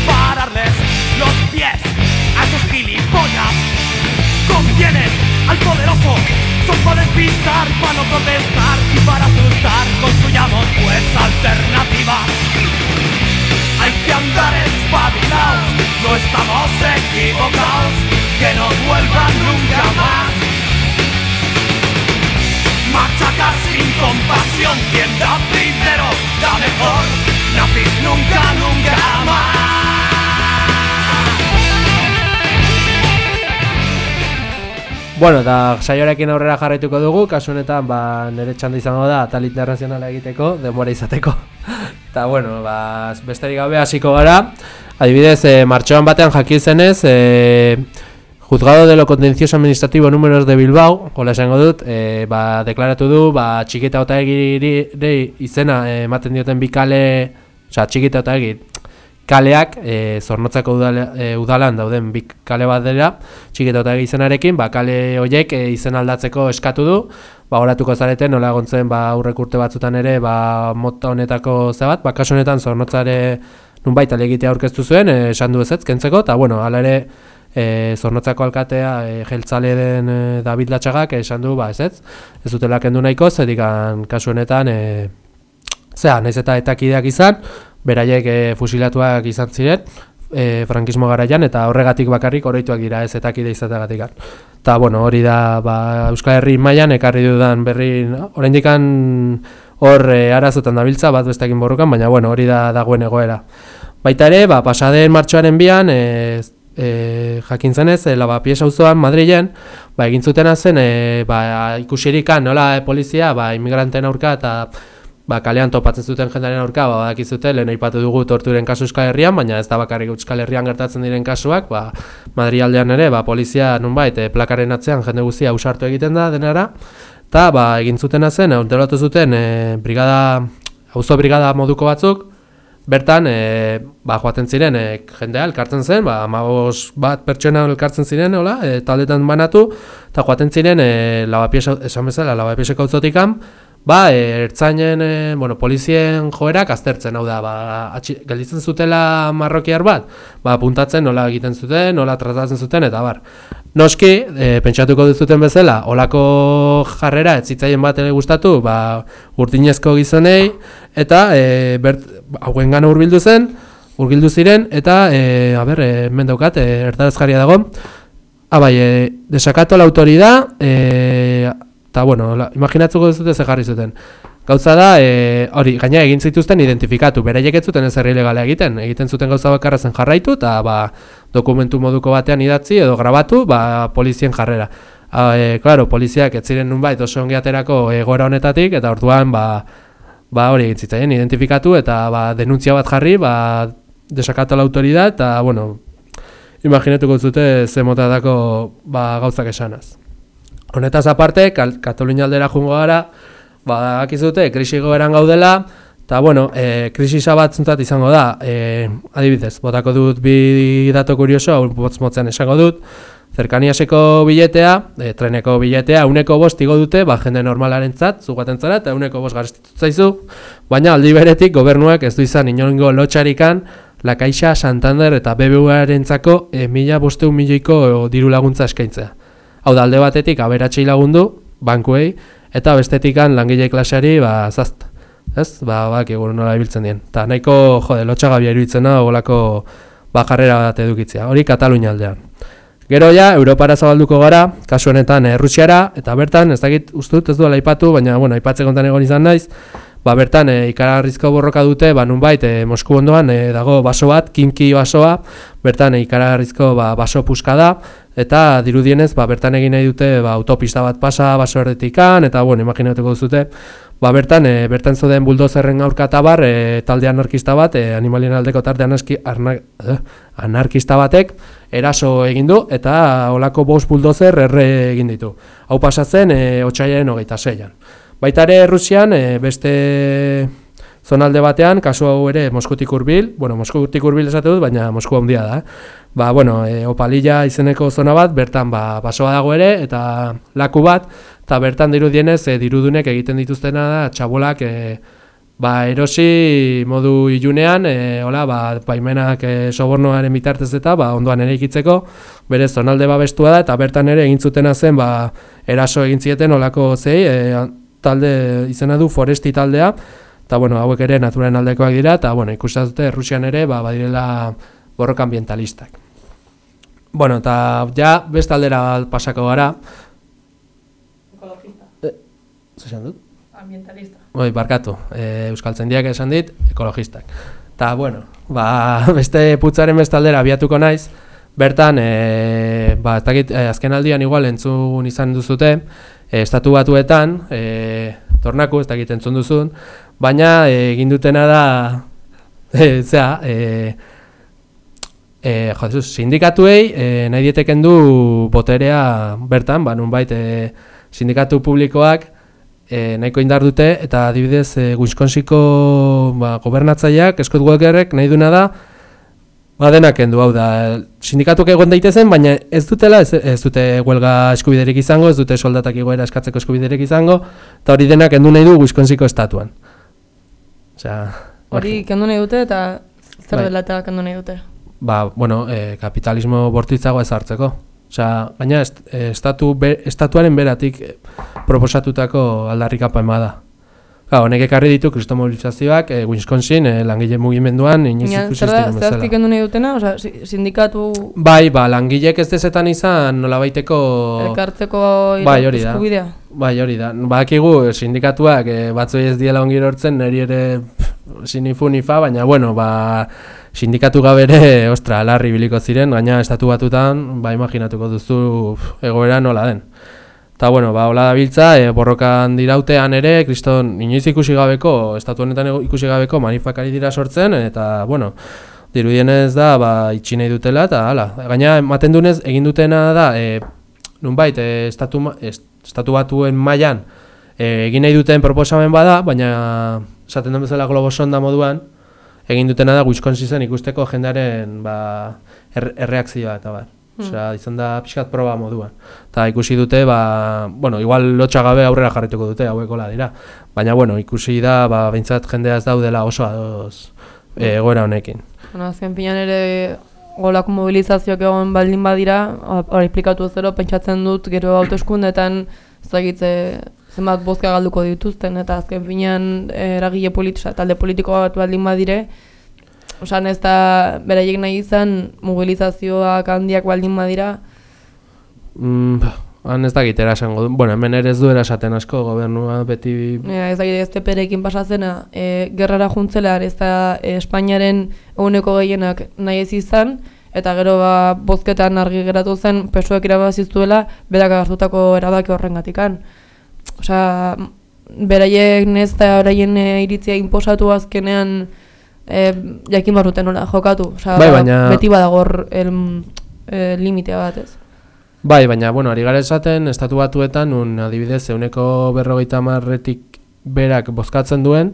pararles los pies a esos gilipollas. Conviene al poderoso, son para despistar, para no protestar y para asustar. Construyamos pues alternativas. Hay que andar espabilados, no estamos equivocados, que no vuelvan nunca más. Machacar sin compasión, quien da primero, da mejor, nazis nunca, nunca más. Bueno, eta saioarekin aurrera jarraituko dugu, kasu honetan ba, nire txanda izango da atal internazionala egiteko, denbora izateko. Eta bueno, ba, besterik gabe hasiko gara. Adibidez, e, martxoan batean jakin zenez, e, Juzgado de lo Contencioso Administrativo Números de Bilbao, hola esango dut, e, ba, deklaratu du, ba, txikita eta egiri izena ematen dioten bikale, oza, txikita eta egiri, kaleak e, zornotzako udale, e, udalan dauden bi kale bat dela txiketa eta ba, kale horiek e, izen aldatzeko eskatu du. Ba, oratuko zareten nola egontzen ba, aurrek urte batzutan ere ba, mota honetako zebat ba, kaso honetan zornotzare nunbait alegitea aurkeztu zuen e, esan du ezetz kentzeko eta bueno, ala ere e, zornotzako alkatea e, jeltzale den e, David Latxagak esan du ba, ezetz ez dutela kendu nahiko zedikan kasu honetan e, zera, naiz eta etakideak izan beraiek e, fusilatuak izan ziren e, frankismo garaian eta horregatik bakarrik oroituak dira ez etakide izategatik. Eta bueno, hori da ba, Euskal Herri mailan ekarri dudan berri oraindik hor e, arazotan dabiltza bat bestekin borrokan, baina bueno, hori da dagoen egoera. Baita ere, ba, pasaden martxoaren bian, e, e, jakin zenez, e, lavapies auzoan Madrilen, ba, egin zutena zen, e, ba, ikusirikan nola e, polizia, ba, inmigranten aurka eta ba, kalean topatzen zuten jendearen aurka, ba, badakizute, lehen aipatu dugu torturen kasu Euskal Herrian, baina ez da bakarrik Euskal Herrian gertatzen diren kasuak, ba, Madri aldean ere, ba, polizia nunbait, e, plakaren atzean jende guztia usartu egiten da denara, eta ba, egin zutena zen, ontelatu zuten, e, brigada, auzo brigada moduko batzuk, Bertan, e, ba, joaten ziren, e, jendea elkartzen zen, ba, amabos bat pertsona elkartzen ziren, hola, e, taldetan banatu, eta joaten ziren, e, lavapiesa, esan bezala, lavapieseko utzotikan, Ba, ertzainen, e, bueno, polizien joerak aztertzen, hau da, ba, atxi, gelditzen zutela marrokiar bat, ba, puntatzen nola egiten zuten, nola tratatzen zuten, eta bar. Noski, e, pentsatuko duzuten bezala, olako jarrera, ez zitzaien bat ere gustatu, ba, urtinezko gizonei, eta e, bert, hauen gana urbildu zen, urbildu ziren, eta, e, a ber, e, mendaukat, e, ertarazkaria dago, Abai, ah, e, desakatu la autoridad, e, Eta, bueno, la, imaginatzuko duzute ze jarri zuten. Gauza da, e, hori, gaina egin zituzten identifikatu, beraiek ez zuten ez ilegala egiten, egiten zuten gauza bakarra zen jarraitu, eta ba, dokumentu moduko batean idatzi edo grabatu, ba, polizien jarrera. Ha, e, claro, poliziak ez ziren nunbait oso ongiaterako egoera honetatik, eta orduan, ba, ba hori egin zitzaien, identifikatu, eta ba, denuntzia bat jarri, ba, desakatu la autoridad, eta, bueno, imaginatuko zute ze motadako ba, gauzak esanaz. Honetaz aparte, Katalunia aldera jungo gara, ba, akizute, krisi goberan gaudela, eta, bueno, e, krisisa bat zuntzat izango da, e, adibidez, botako dut bi dato kurioso, hau botz esango dut, zerkaniaseko biletea, e, treneko biletea, uneko bost igo dute, ba, jende normalaren zat, zugaten zara, eta uneko bost garestitu zaizu, baina aldi beretik gobernuak ez du izan inongo lotxarikan, La Caixa, Santander eta BBVaren zako e, bosteun milioiko diru laguntza eskaintzea. Hau da alde batetik aberatxei lagundu, bankuei, eta bestetikan langile klaseari, ba, zazt. Ez? Ba, bak, egur nola ibiltzen dien. Ta nahiko, jode, lotxagabia iruditzena, ogolako bajarrera bat edukitzea. Hori Katalunia aldean. Gero ja, Europara zabalduko gara, kasu honetan Errusiara, eta bertan, ez dakit ustut, ez duela aipatu, baina, bueno, aipatze kontan egon izan naiz, ba, bertan, e, ikaragarrizko borroka dute, ba, nunbait, e, Mosku ondoan, e, dago baso bat, kinki basoa, bertan, e, ikaragarrizko ba, baso puska da, eta dirudienez ba, bertan egin nahi dute ba, autopista bat pasa baso erdetikan, eta bueno, imaginatuko duzute ba, bertan, e, bertan zoden buldozerren aurka tabar, e, talde anarkista bat, e, animalien aldeko talde anarki, arna, eh, anarkista batek, eraso egin du, eta olako bost buldozer erre egin ditu. Hau pasatzen, e, otxaiaren hogeita zeian. Baita ere, Rusian, e, beste zonalde batean, kasu hau ere Moskutik hurbil, bueno, Moskutik hurbil esate dut, baina Mosku handia da, eh? Ba, bueno, e, Opalilla izeneko zona bat, bertan ba, basoa dago ere, eta laku bat, eta bertan dirudienez, e, dirudunek egiten dituztena da, txabolak, e, ba, erosi modu ilunean, e, hola, ba, baimenak e, sobornoaren bitartez eta, ba, ondoan ere ikitzeko, bere zonalde babestua da, eta bertan ere egin zutena zen, ba, eraso egin zieten olako zei, e, talde izena du foresti taldea, eta bueno, hauek ere naturaren aldekoak dira, eta bueno, ikustazute Rusian ere ba, badirela borroka ambientalistak. Bueno, eta ja beste aldera pasako gara. Ekologista. Eh, Zesan dut? Ambientalista. Bai, barkatu, e, Euskaltzen diak esan dit, ekologistak. Eta, bueno, ba, beste putzaren beste aldera abiatuko naiz, bertan, e, ba, ez dakit, e, azken aldian igual entzun izan duzute, estatu batuetan, e, tornaku, ez dakit entzun duzun, baina e, egin dutena da e, zera, e, e, jo, Jesus, sindikatuei e, nahi dieteken du boterea bertan, ba, nunbait e, sindikatu publikoak e, nahiko indar dute eta adibidez e, Wisconsiko ba, gobernatzaileak Scott Walkerrek nahi duna da ba denak kendu hau da sindikatuak egon daitezen baina ez dutela ez, ez dute huelga eskubiderik izango ez dute soldatak igoera eskatzeko eskubiderik izango eta hori denak kendu nahi du Wisconsiko estatuan Osea, Hori kendu nahi dute eta zer Bai. dela eta kendu nahi dute. ba, bueno, e, kapitalismo bortitzago ezartzeko. Osea, gaina est, e, estatu be, estatuaren beratik e, proposatutako aldarrikapen bada. Ga, honek ekarri ditu kristomobilizazioak e, Wisconsin e, langile mugimenduan inoiz ikusi ez kendu nahi dutena, osea, si- sindikatu Bai, ba, langilek ez dezetan izan nolabaiteko... elkartzeko Bai, hori da. eskubidea. Bai, hori da. Badakigu eh, sindikatuak e, batzuei ez diela ongi lortzen, niri ere pff, sinifu nifa, baina bueno, ba, sindikatu gabe ere, ostra, larri biliko ziren, gaina estatu batutan, ba, imaginatuko duzu egoera nola den. Eta, bueno, ba, hola dabiltza, e, borrokan dirautean ere, kriston, inoiz ikusi gabeko, estatu honetan ikusi gabeko manifakari dira sortzen, eta, bueno, dirudienez da, ba, itxi nahi dutela, eta, hala, gaina, ematen dunez, egin dutena da, e, nunbait, e, estatu, estatu batuen mailan e, egin nahi duten proposamen bada, baina, esaten den bezala globosonda moduan, egin dutena da Wisconsin ikusteko jendearen ba, er, erreakzioa eta bar. Osea, izan da pixkat proba moduan. Eta ikusi dute, ba, bueno, igual lotxa gabe aurrera jarrituko dute, hauek hola dira. Baina, bueno, ikusi da, ba, behintzat jendea ez daudela oso ados e, egoera honekin. Bueno, azken finan ere golako mobilizazioak egon baldin badira, hori esplikatu zero, pentsatzen dut gero hauteskundetan zagitze zenbat bozka galduko dituzten, eta azken finean eragile politisa, talde politiko bat baldin badire, Osan ez da beraiek nahi izan mobilizazioak handiak baldin badira, Mm, han ez dakit erasango du. Bueno, hemen ere ez du erasaten asko, gobernua beti... Ja, ez dakit ez teperekin pasazena, e, gerrara juntzelar ez da e, Espainiaren eguneko gehienak nahi ez izan, eta gero ba, bozketan argi geratu zen, pesuek irabazizuela, berak hartutako erabaki horrengatikan. Osea, beraiek nez eta beraien e, iritzia inposatu azkenean e, jakin barrute nola jokatu. Osea, Bai, baina- beti badagor el, e, limitea bat ez. Bai, baina, bueno, ari gara esaten, estatu batuetan, un adibidez, euneko berrogeita marretik berak bozkatzen duen,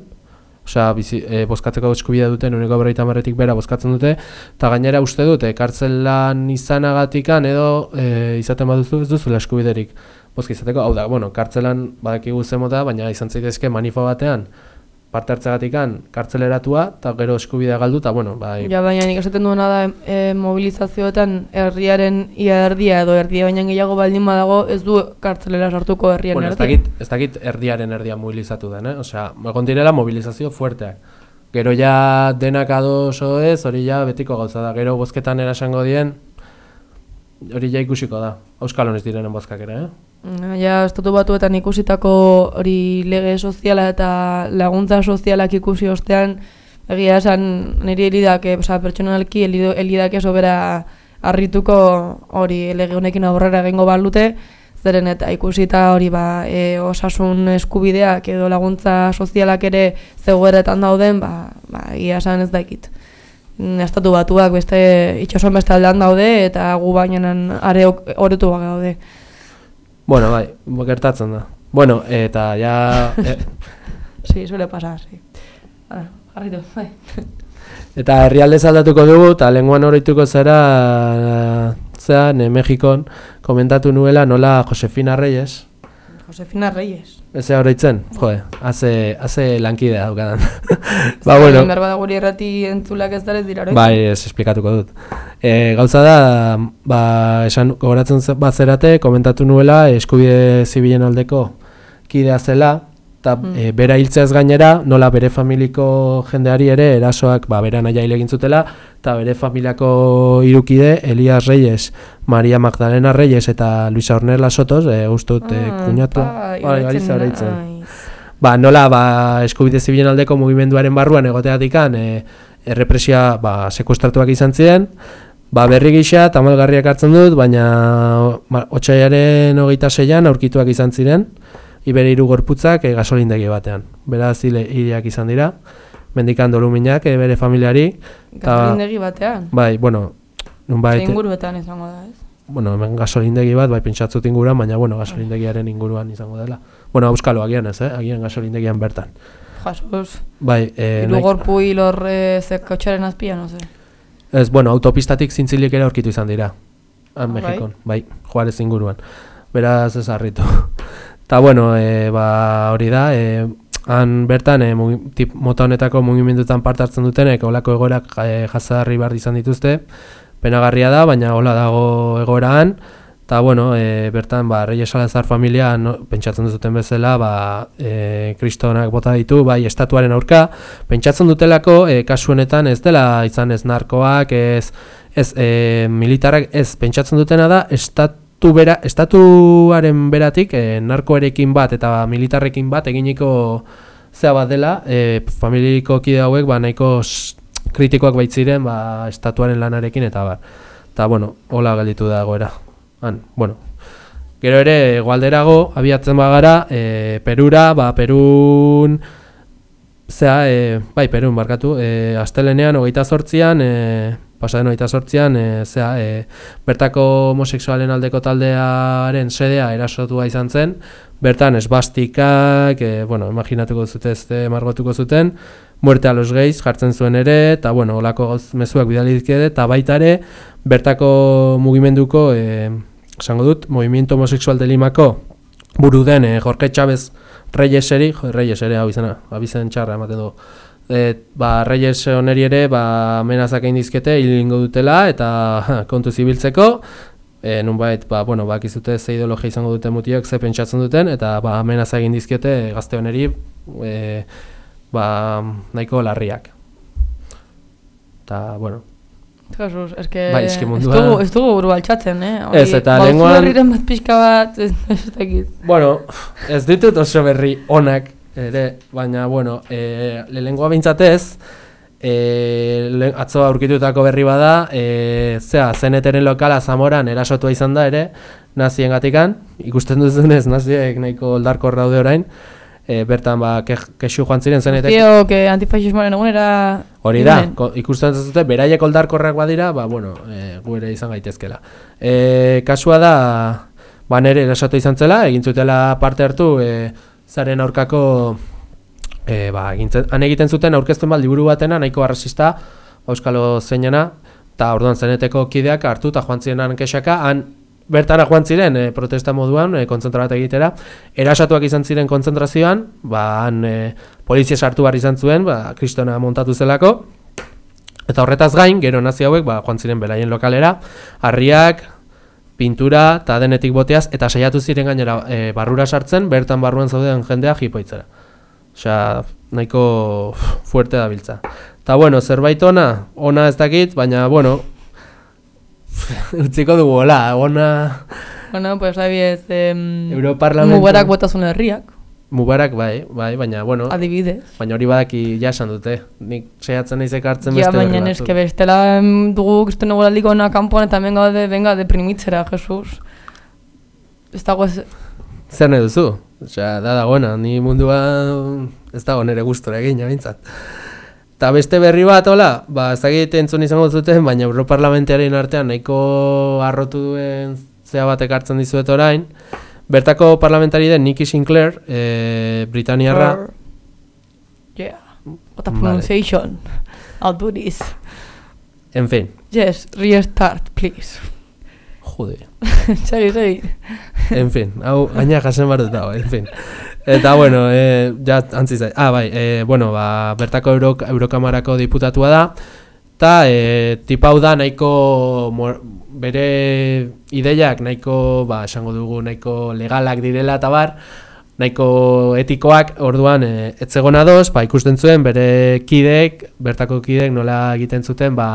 osea, bizi, e, bozkatzeko eskubidea duten euneko berrogeita marretik bera bozkatzen dute, eta gainera uste dute, kartzelan izanagatikan edo e, izaten baduzu ez duzula eskubiderik bozka izateko, hau da, bueno, kartzelan badakigu zemota, baina izan zaitezke manifo batean, parte hartzegatikan kartzeleratua, eta gero eskubidea galdu, eta bueno, bai, Ja, baina nik esaten duena da e, mobilizazioetan herriaren ia erdia edo erdia baina gehiago baldin badago ez du kartzelera sartuko herrian Bueno, ez erdia. dakit, ez dakit erdiaren erdia mobilizatu den, eh? Osea, egon direla mobilizazio fuerteak. Gero ja denak adoso ez, hori ja betiko gauza da. Gero bozketan erasango dien, hori ja ikusiko da. Euskal honez direnen bozkak ere, eh? Ja, estatu batuetan ikusitako hori lege soziala eta laguntza sozialak ikusi ostean, egia esan niri elidak, eh, osea, pertsonalki elidak eso bera harrituko hori lege honekin aurrera egingo balute, Zeren eta ikusita hori ba, e, osasun eskubideak edo laguntza sozialak ere zegoeretan dauden, ba, ba egia esan ez daikit. Estatu batuak beste itxasoan beste aldean daude eta gu bainanen are ok- oretu gaude. Bueno, bai, gertatzen da. Bueno, eta ja... E, Sí, suele pasar, sí. Hala, jarritu, bai. eta herrialdez aldatuko dugu, eta lenguan horituko zera, zean, e, Mexikon, komentatu nuela nola Josefina Reyes, Josefina Reyes. Ez ea horreitzen? Jode, haze, haze lankidea daukadan. ba, bueno, Behar bada guri errati entzulak ez darez dira, bai, ez esplikatuko dut. E, gauza da, ba, esan gogoratzen ze- bazerate, komentatu nuela eskubide zibilen aldeko kidea zela, eta Mm. e, bera hiltzeaz gainera, nola bere familiko jendeari ere erasoak, ba, bera nahi egin zutela, eta bere familiako irukide, Elias Reyes, Maria Magdalena Reyes eta Luisa Ornella Sotos, e, ustut, e, Ah, oroitzen Galiza da, oroitzen. Ba, nola, ba, eskubide zibilen aldeko mugimenduaren barruan egoteatikan, e, errepresia, ba, sekustratuak izan ziren, ba, berri gisa, tamalgarriak hartzen dut, baina ba, otxaiaren hogeita seian aurkituak izan ziren, ibere hiru gorputzak e, gasolindegi batean. Beraz, hile, hileak izan dira, mendikan doluminak e, bere familiari. Gasolindegi batean? Bai, bueno, nunbait... Zein inguruetan izango da, ez? Bueno, hemen gasolindegi bat, bai pentsatzut inguruan, baina, bueno, gasolindegiaren inguruan izango dela. Bueno, auskalo agian ez, eh? agian gasolindegian bertan. Jasos. Bai, eh, Hiru nahi- gorpu hil hor eh, ze kotxearen azpian, sé. Ez, bueno, autopistatik zintzilik ere aurkitu izan dira. Han Ah, bai? Mexikon, bai, Juarez inguruan. Beraz ez harritu. Ta bueno, e, ba, hori da, e, han bertan e, mota honetako mugimendutan parte hartzen dutenek olako egoerak e, jazarri behar izan dituzte. Penagarria da, baina hola dago egoeraan. Ta bueno, e, bertan ba Reyes Salazar familia no, pentsatzen duten bezala, ba e, kristonak bota ditu, bai estatuaren aurka, pentsatzen dutelako e, kasu honetan ez dela izan ez narkoak, ez ez e, militarrak, ez pentsatzen dutena da estatu bera, estatuaren beratik e, narkoarekin bat eta militarrekin bat eginiko zea bat dela, e, familiko kide hauek ba nahiko kritikoak baitziren ba estatuaren lanarekin eta bar. Ta bueno, hola gelditu da egoera. Han, bueno. Gero ere hegoalderago abiatzen bagara, e, Perura, ba Perun zea, e, bai, Perun barkatu, e, astelenean hogeita sortzian, e, pasaden hogeita sortzian, e, zea, e, bertako homosexualen aldeko taldearen sedea erasotua izan zen, bertan esbastikak, e, bueno, imaginatuko zute ez e, margotuko zuten, muerte a los gays jartzen zuen ere, eta bueno, olako mezuak bidali dizkiete, eta baita ere, bertako mugimenduko, e, esango dut, Movimiento Homosexual de Limako buru den e, Jorge Chávez Reyeseri, jo, Reyes ere hau izena, abizen txarra ematen du. E, ba, Reyes oneri ere, ba, amenazak egin dizkete, hilingo dutela, eta kontu zibiltzeko, e, nunbait, ba, bueno, bakizute ze ideologia izango duten mutiak, ze pentsatzen duten, eta ba, amenaza egin dizkete gazte oneri, e, ba, nahiko larriak. Eta, bueno, Jesus, eske, Bai, eske ez mundua- dugu, ez dugu buru altxatzen, eh? Ez, eta lenguan- bat pixka bat, ez, ez dakit. Bueno, ez ditut oso berri onak ere, baina, bueno, e, lehengoa bintzatez, e, le, atzo aurkitutako berri bada, e, zea, zeneteren lokala Zamoran erasotua izan da ere, nazien gatikan, ikusten duzunez naziek nahiko oldarko daude orain, e, bertan ba, ke, kexu joan ziren zenetek, Tío, que antifascismoaren egunera... Hori da, ko- ikusten dute beraiek oldarkorrak badira, ba, bueno, e, gu ere izan gaitezkela. E, kasua da, ba, nere erasatu izan zela, egin zutela parte hartu, e, zaren aurkako, e, ba, egintzen, han egiten zuten aurkezten bat liburu batena, nahiko arrasista, Euskalo zeinena, eta orduan zeneteko kideak hartu eta joan ziren han kexaka, han bertara joan ziren e, protesta moduan, e, kontzentra bat egitera, erasatuak izan ziren kontzentrazioan, ba, han e, polizia sartu behar izan zuen, ba, kristona montatu zelako, eta horretaz gain, gero nazi hauek, ba, joan ziren beraien lokalera, harriak, pintura, eta denetik boteaz, eta saiatu ziren gainera e, barrura sartzen, bertan barruan zauden jendea jipoitzera. Osea, nahiko fuerte dabiltza. Ta bueno, zerbait ona, ona ez dakit, baina bueno, utziko dugu hola, ona Bueno, pues adibidez, em, Europarlamento- Mubarak botazun herriak, Mubarak bai, bai, baina bueno, adibidez. baina hori badaki ja esan dute. Nik saiatzen naizek hartzen Ja, beste berri baina eske bestela dugu ikusten dugu aldiko ona kanpoan eta hemen gaude, venga, deprimitzera, Jesus. ez dago ez... Zer nahi duzu? Osea, da dagoena, ni mundua ez dago nere gustora egin, bintzat. Eta beste berri bat, hola, ba, ez dakit entzun izango zuten, baina Europarlamentearen artean nahiko harrotu duen zea batek hartzen dizuet orain. Bertako parlamentari den Nicky Sinclair, e, Britaniarra. Yeah, what a pronunciation. I'll do this. En fin. Yes, restart, please. Jode. segi, segi. En fin, hau gaina jasen bar dut dago, en fin. Eta bueno, eh, ja antzi zai. Ah, bai, eh, bueno, ba, bertako Euro, Eurokamarako diputatua da. Eta eh, tipa hau da nahiko mor, bere ideiak nahiko, ba, esango dugu, nahiko legalak direla eta bar, nahiko etikoak orduan e, etzegona doz, ba, ikusten zuen bere kideek, bertako kideek nola egiten zuten, ba,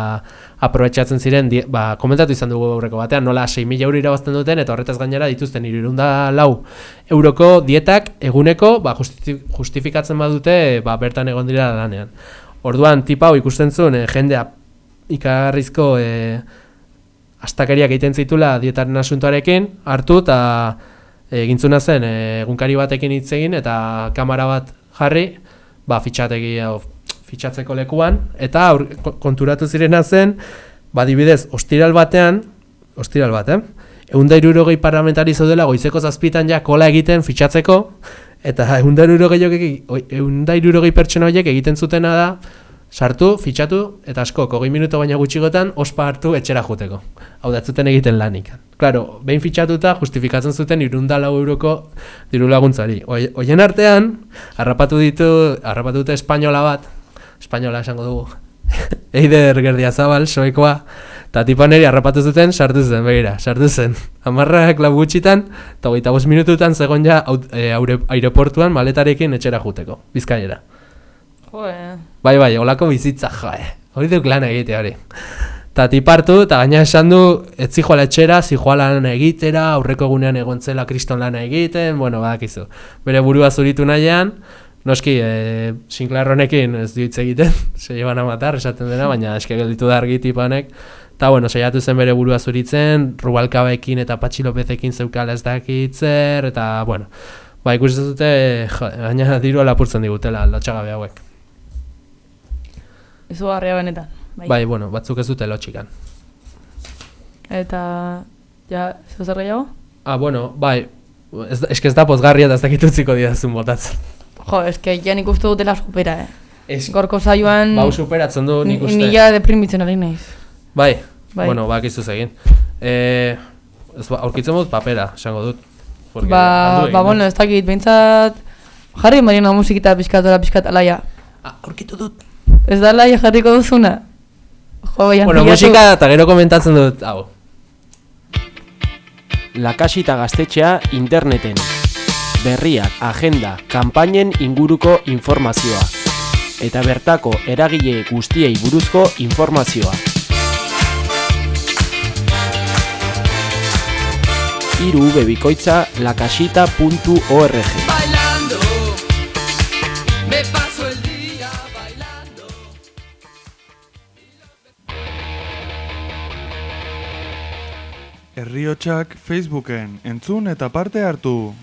aprobetsatzen ziren, di, ba, komentatu izan dugu aurreko batean, nola 6.000 euro irabazten duten, eta horretaz gainera dituzten irurunda lau euroko dietak eguneko ba, justifikatzen badute ba, bertan egon dira lanean. Orduan, tipa hau ikusten zuen, e, jendea ikagarrizko e, astakeriak egiten zitula dietaren asuntoarekin, hartu eta egintzuna zen egunkari batekin hitz egin eta kamera bat jarri, ba fitxategi fitxatzeko lekuan eta aur, konturatu zirena zen, ba dibidez, ostiral batean, ostiral bat, eh? Eunda irurogei parlamentari zaudela goizeko zazpitan ja kola egiten fitxatzeko, eta eunda irurogei pertsona horiek egiten zutena da, sartu, fitxatu, eta asko, kogei minuto baina gutxigotan, ospa hartu etxera juteko. Hau da, zuten egiten lanik. Claro, behin fitxatuta justifikatzen zuten irunda lau euroko diru laguntzari. Hoien artean, harrapatu ditu, harrapatu dute espainola bat, espainola esango dugu, Eider Gerdia Zabal, soekoa, eta tipa neri harrapatu zuten, sartu zen, begira, sartu zen. Amarrak lau gutxitan, eta goita minututan zegoen ja e, aireportuan maletarekin etxera juteko, bizkainera. Bai, bai, olako bizitza, joe. Hori duk lan egite hori. Eta tipartu, eta gaina esan du, ez zijoala etxera, zijoala lan egitera, aurreko egunean egon zela kriston lan egiten, bueno, badakizu. Bere burua zuritu nahian, noski, e, Sinclair honekin ez duitz egiten, se llevan a matar, esaten dena, baina eske gelditu da argi tipanek. Eta, bueno, saiatu zen bere burua zuritzen, Rubalkabekin eta Patxi Lopezekin zeukala ez dakitzer, eta, bueno, ba, ikusi dute, gaina diru alapurtzen digutela, lotxagabe hauek. Ez garria benetan. Bai. bai, bueno, batzuk ez dute lotxikan. Eta, ja, zeu zer gehiago? Ah, bueno, bai, ez, eske ez da pozgarria da ez dakit utziko didazun botatzen. Jo, eske ja nik uste dutela supera, eh. Es, Gorko zaioan... Bau superatzen du nik uste. Nila deprimitzen ari nahiz. Bai, bai, bueno, bak izuz egin. Eh, ez, ba, aurkitzen dut papera, esango dut. Ba, ba, bueno, ez dakit, behintzat... Jarri marina musikita pizkatora pizkat alaia. Ah, aurkitu dut. Ez da alaia jarriko duzuna? Jo, bueno, musika eta gero komentatzen dut, hau. Lakasita gaztetxea interneten. Berriak, agenda, kanpainen inguruko informazioa. Eta bertako eragile guztiei buruzko informazioa. Iru bebikoitza lakasita.org Herriotsak Facebooken entzun eta parte hartu.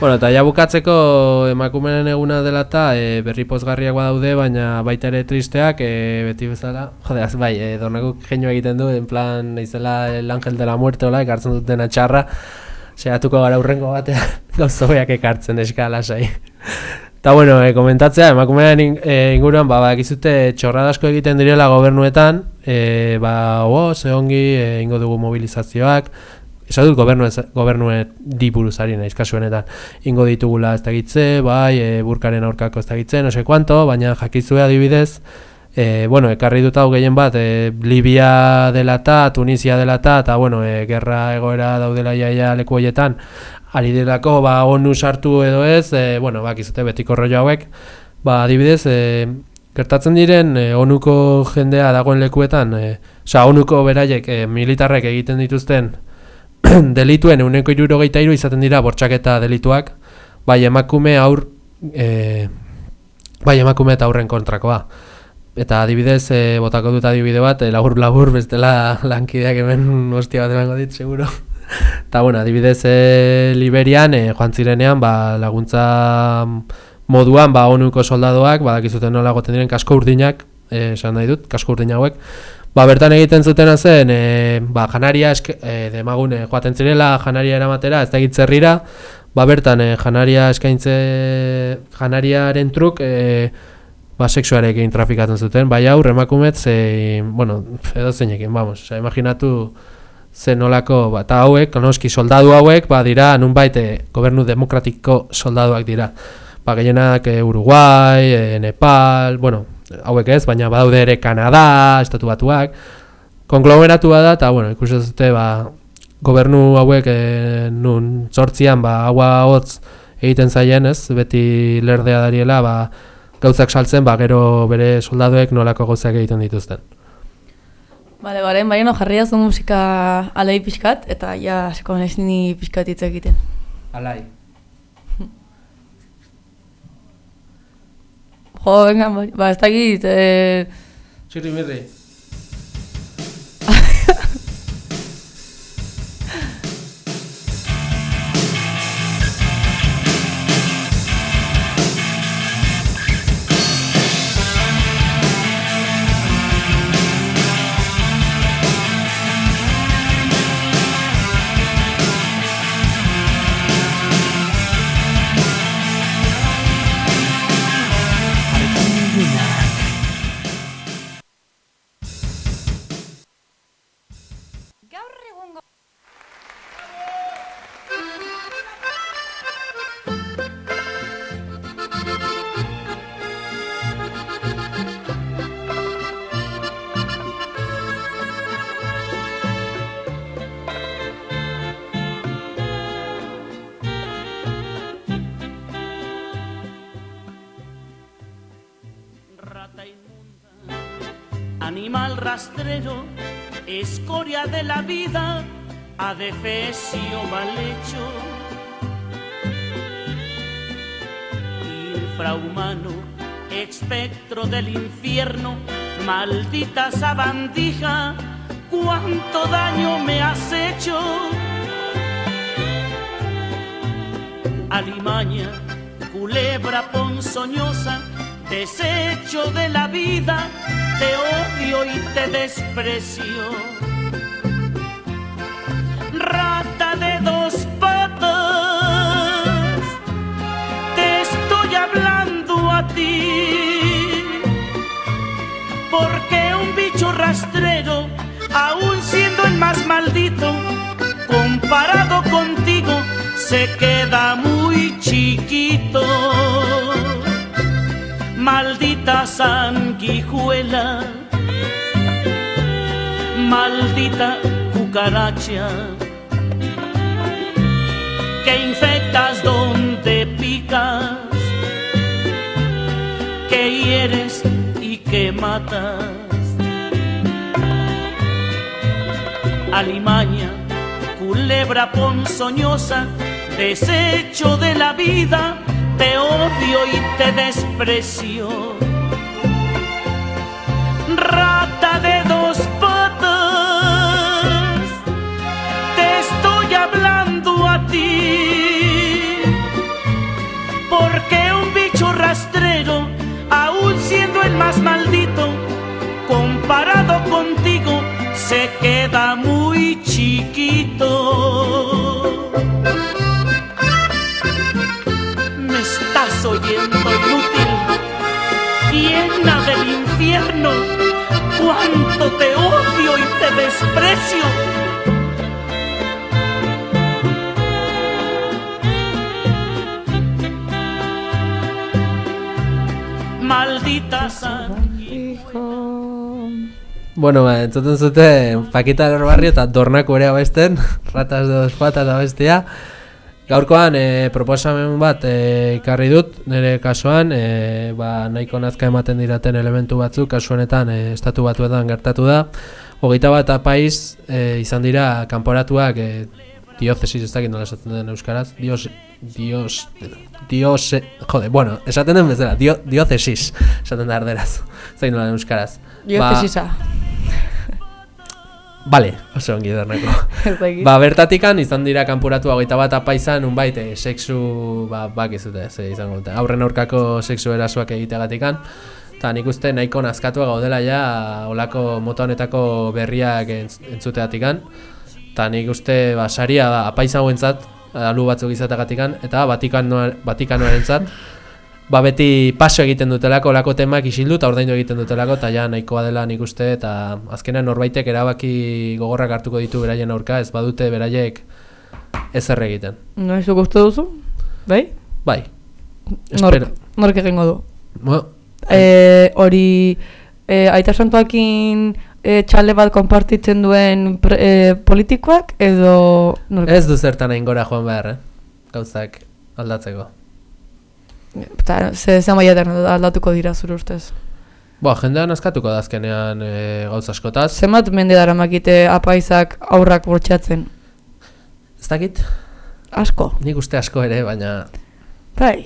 Bueno, eta ja bukatzeko emakumeen eguna dela eta e, berri pozgarriak badaude, baina baita ere tristeak, e, beti bezala, jode, az, bai, e, dornakuk genio egiten du, en plan, izela el ángel de la muerte, ola, ekartzen duten atxarra, seiatuko gara urrengo batean, gauzobeak ekartzen eskala sai. Eta bueno, e, komentatzea, emakumean in, e, inguruan, ba, bakizute txorradasko egiten direla gobernuetan, e, ba, o, ze ongi, e, ingo dugu mobilizazioak, Esan dut gobernu, gobernue diburuzari naiz kasuenetan ingo ditugula ez dagitze, bai, e, burkaren aurkako ez dagitze, no se kuanto, baina jakizue adibidez, e, bueno, ekarri dut hau gehien bat, e, Libia dela eta, Tunisia dela eta, eta, bueno, e, gerra egoera daudela jaia leku horietan, ari delako, ba, onu sartu edo ez, e, bueno, bak, izate betiko rollo hauek, ba, adibidez, e, gertatzen diren, e, onuko jendea dagoen lekuetan, e, oza, onuko beraiek, e, militarrek egiten dituzten, delituen euneko irurogeita iru izaten dira bortxaketa delituak, bai emakume aur, e, bai emakume eta aurren kontrakoa. Eta adibidez, e, botako dut adibide bat, e, labur labur bestela lankideak hemen hostia bat emango dit, seguro. Eta bueno, adibidez e, Liberian, e, joan zirenean, ba, laguntza moduan, ba, onuko soldadoak, badakizuten nola goten diren kasko urdinak, e, esan nahi dut, kasko urdin hauek, Ba, bertan egiten zutena zen, e, ba, janaria eske, e, demagune joaten zirela janaria eramatera, ez da egitzerrira, ba, bertan e, janaria eskaintze janariaren truk e, ba, seksuarekin trafikatzen zuten, bai hau, remakumet, ze, bueno, edo zeinekin, vamos, oza, imaginatu zen nolako, ba, eta hauek, konoski soldadu hauek, ba, dira, nun baite, gobernu demokratiko soldaduak dira. Ba, gehienak e, Uruguai, e, Nepal, bueno, hauek ez, baina badaude ere Kanada, estatu batuak, konglomeratua da, eta, bueno, ikusten zute, ba, gobernu hauek e, nun sortzian, ba, haua hotz egiten zaien, ez, beti lerdea dariela, ba, gauzak saltzen, ba, gero bere soldaduek nolako gauzak egiten dituzten. Bale, bale, baina jarri zu musika alei pixkat, eta ja, seko ni pixkat hitz egiten. Alai. Jo, venga, ba, ez dakit, eh... Txirri mirri. Cucaracha, que infectas donde picas, que hieres y que matas. Alimaña, culebra ponzoñosa, desecho de la vida, te odio y te desprecio. Queda muy chiquito. Me estás oyendo inútil, llena del infierno, cuánto te odio y te desprecio. Maldita Bueno, ba, entzuten zuten Pakita Lor Barrio eta Dornako ere abesten, ratas dos patas abestia. Gaurkoan e, proposamen bat e, ikarri dut, nire kasuan, e, ba, nahiko nazka ematen diraten elementu batzuk, kasu honetan e, estatu batuetan gertatu da. Hogeita bat apaiz e, izan dira kanporatuak e, diocesis ez dakit nola esaten den euskaraz, dios, dios, dios, jode, bueno, esaten den bezala, dio, diocesis, esaten da arderaz, ez dakit nola euskaraz. Diocesisa. Bale, oso ongi dakit. ba, bertatikan izan dira kanporatu hogeita bat apaizan unbait e, sexu, ba, bak izute, ze izango dute. Aurren aurkako sexu erasuak egiteagatikan. Eta nik uste nahiko nazkatua gaudela ja olako mota honetako berriak entz, entzuteatikan. Eta nik uste ba, saria da, apaiza guentzat, alu batzuk izateagatikan, eta Vatikanoaren zat, ba beti paso egiten dutelako olako temak isildu eta ordaindu egiten dutelako eta ja nahikoa dela nik uste eta azkenean norbaitek erabaki gogorrak hartuko ditu beraien aurka ez badute beraiek ezer egiten. No, ez uste duzu? Bai? Bai. Nork, nork egingo du? Bueno, E, hori e, aita santuakin e, txale bat konpartitzen duen pre, e, politikoak edo... Nork? ez du zertan hain gora joan behar, eh? Gauzak aldatzeko. Eta, ze zen maiaten aldatuko dira zure ustez. Boa, jendean askatuko da azkenean e, gauza askotaz. Zenbat mende dara makite apaizak aurrak bortxatzen? Ez dakit? Asko. Nik uste asko ere, baina... Bai.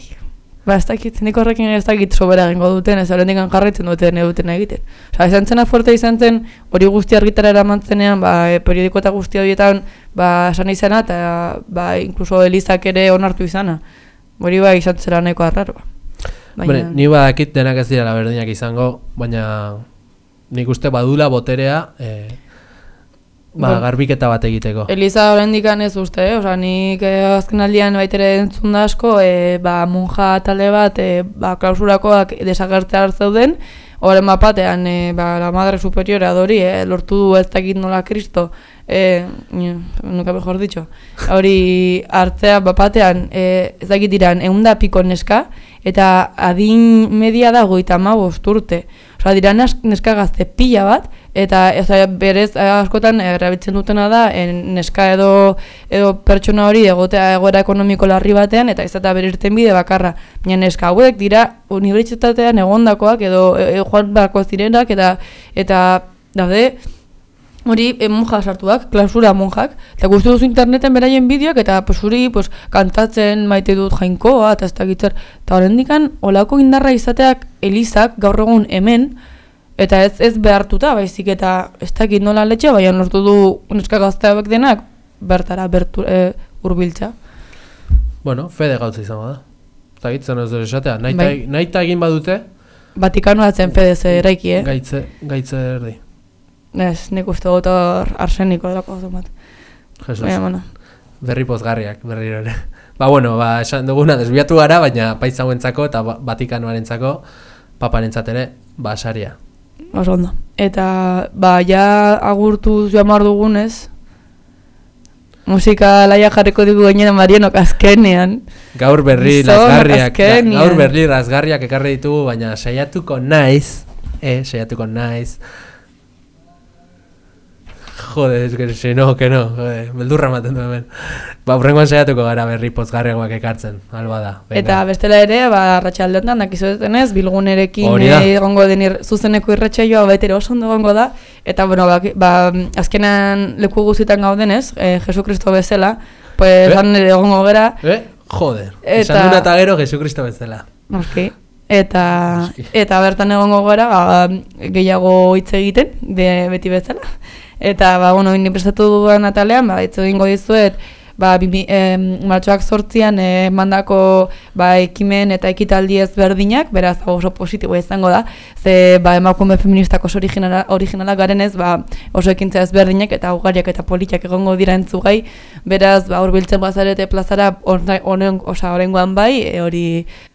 Ba, ez dakit, nik horrekin ez dakit sobera egingo duten, ez horrendik jarraitzen duten eduten egiten. Osa, izan zena fuerte izan zen, hori guzti argitara eramantzenean, ba, e, periodiko eta guzti horietan, ba, esan izana, eta, ba, inkluso elizak ere onartu izana. Hori ba, izan zera nahiko arraroa. Baina... ni badakit denak ez dira berdinak izango, baina nik uste badula boterea e, ba, garbiketa bat egiteko. Eliza oraindik ez uste, eh? Osea, nik eh, azken aldian baitere entzun da asko, eh, ba, monja talde bat, eh, ba, klausurakoak desagertzea zeuden, horren bapatean, eh, ba, la madre superiora dori, eh, lortu du ez dakit nola kristo, eh, nuka mejor dicho, hori hartzea bapatean, eh, ez dakit diran, eunda piko neska, eta adin media da goita bost urte. Osa, dira nes- neska gazte pila bat, eta ez, berez eh, askotan erabiltzen dutena da en, neska edo edo pertsona hori egotea egoera ekonomiko larri batean eta ez eta bere irten bide bakarra. Baina neska hauek dira unibertsitatean egondakoak edo e, e, joan beharko zirenak eta eta daude hori e, monja sartuak, klausura monjak, eta guzti duzu interneten beraien bideoak, eta pues, hori pues, kantatzen maite dut jainkoa, eta ez dakit zer. Eta horrendikan, olako indarra izateak elizak gaur egun hemen, eta ez ez behartuta, baizik eta ez dakit nola letxe, baina lortu du neska gazte hauek denak, bertara, bertu, e, urbiltza. Bueno, fede gautza izango da. Eta gitzen ez dure esatea, nahi Bai. nahi egin badute, Vatikanoa zen PDZ eraiki, eh? gaitze, gaitze erdi. Ez, nik uste dut hor arseniko delako gauza bat. Jesus. Baina, bueno. Berri pozgarriak, berriro ere. Ba, bueno, ba, esan duguna desbiatu gara, baina paizauentzako eta ba- Vatikanoarentzako, paparentzat ere, ba, saria. Oso ondo. Eta, ba, ja agurtu joan behar dugunez, musika laia jarriko dugu gainera Marianok azkenean. Gaur berri Gizonak lazgarriak, azkenean. gaur berri lazgarriak ekarri ditugu, baina saiatuko naiz, eh, saiatuko naiz. Jode, es que si no, que no, jode, beldurra ematen du hemen. Ba, urrengoan saiatuko gara berri pozgarriagoak ekartzen, alba da. venga. Eta bestela ere, ba, arratsaldean dakizu denez, bilgunerekin egongo den ir, zuzeneko irratsaioa baita ere oso ondo egongo da. Eta, bueno, ba, ba, azkenan leku guztietan gaudenez, eh, Jesu Kristo bezala, pues, Eh? han egongo gera. Eh, joder, Eta- esan duna eta gero Jesucristo bezala. Noski. Eta, eta bertan egongo gara, ba, gehiago hitz egiten, be, beti bezala. Eta, ba, bueno, ni prestatu dudan atalean, ba, hitz egingo dizuet, ba, bimi, e, martxoak sortzian e, mandako ba, ekimen eta ekitaldi ezberdinak, beraz oso positiboa izango da, ze ba, emakume feministak oso originala, originalak garenez, ba, oso ekintza ezberdinak eta ugariak eta politiak egongo dira entzugai, beraz ba, urbiltzen bazarete plazara honen, osa, orengoan bai, e, hori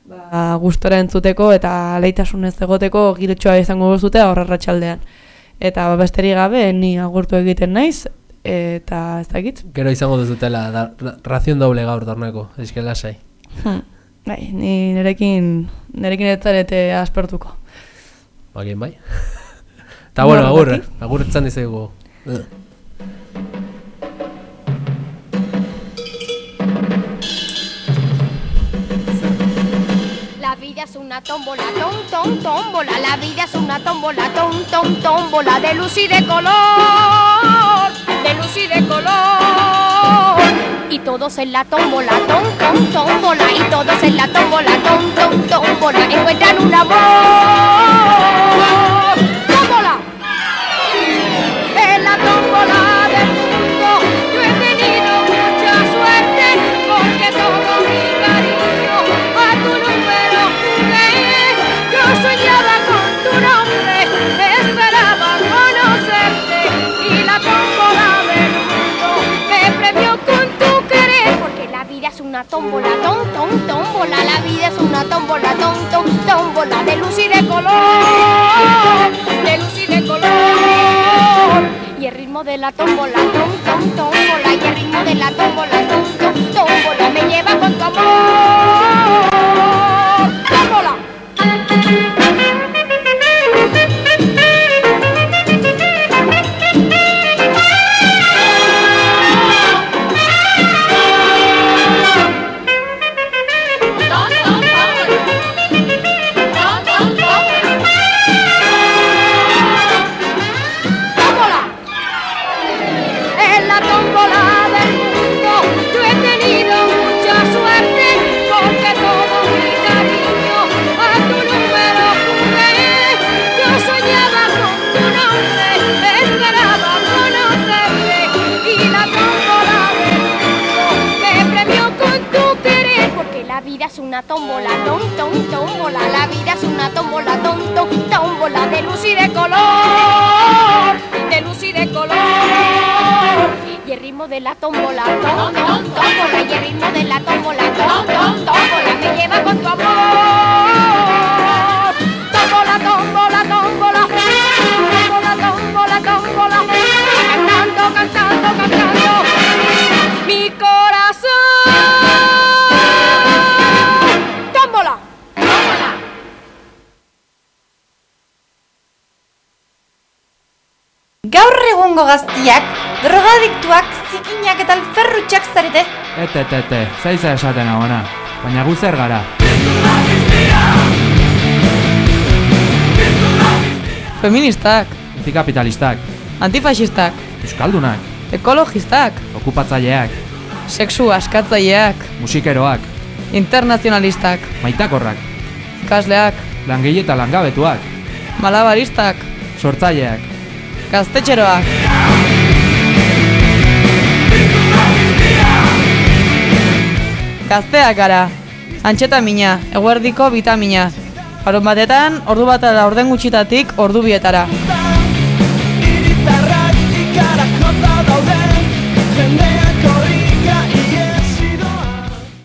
ba, gustora entzuteko eta leitasunez egoteko girotxoa izango zute horrarratxaldean. Eta ba, besterik gabe, ni agurtu egiten naiz, eta ez dakit. Gero izango duzutela, da, ra, razion doble gaur dornako, eske lasai. Hmm. Bai, ni nerekin, nerekin ez zarete aspertuko. Bagien bai. Eta bueno, agur, agur etzan dizegu. Vida es una tómbola, tom, tom, tómbola. La vida es una tómbola, tom, tom, tómbola. De luz y de color, de luz y de color. Y todos en la tómbola, tom, tom, tómbola. Y todos en la tómbola, tom, tom, tómbola. Encuentran un amor. Una tómbola, tom, tómbola. La vida es una tómbola, tom, tómbola de luz y de color, de luz y de color. Y el ritmo de la tómbola, tom, tom, tómbola. Y el ritmo de la tómbola, tom, tómbola. Me lleva con tu amor. Tómbola. Una tómbola, tom, tom, tómbola. La vida es una tómbola, tom, tom, tómbola de luz y de color, de luz y de color. Y el ritmo de la tómbola, tom, tom, tómbola. Y el ritmo de la tómbola, tom, tom, tómbola. Me lleva con tu amor. Tómbola, tómbola, tómbola. Tómbola, tómbola, tómbola. Cantando, cantando, cantando. Mi corazón. Egungo gaztiak, drogadiktuak, zikinak eta alferrutxak zarete. Ete, ete, ete, zaiza esaten agona. Baina gu zer gara. Feministak, Antikapitalistak, antifasistak, euskaldunak, ekologistak, okupatzaileak, sexu askatzaileak, musikeroak, internazionalistak, maitakorrak, ikasleak, langile eta langabetuak, malabaristak, sortzaileak, gaztetxeroak. Gazteak gara, antxetamina, eguerdiko bitamina. Harun batetan, ordu bat eta orden gutxitatik ordu bietara. Hiritarrak ikara jota daude Jende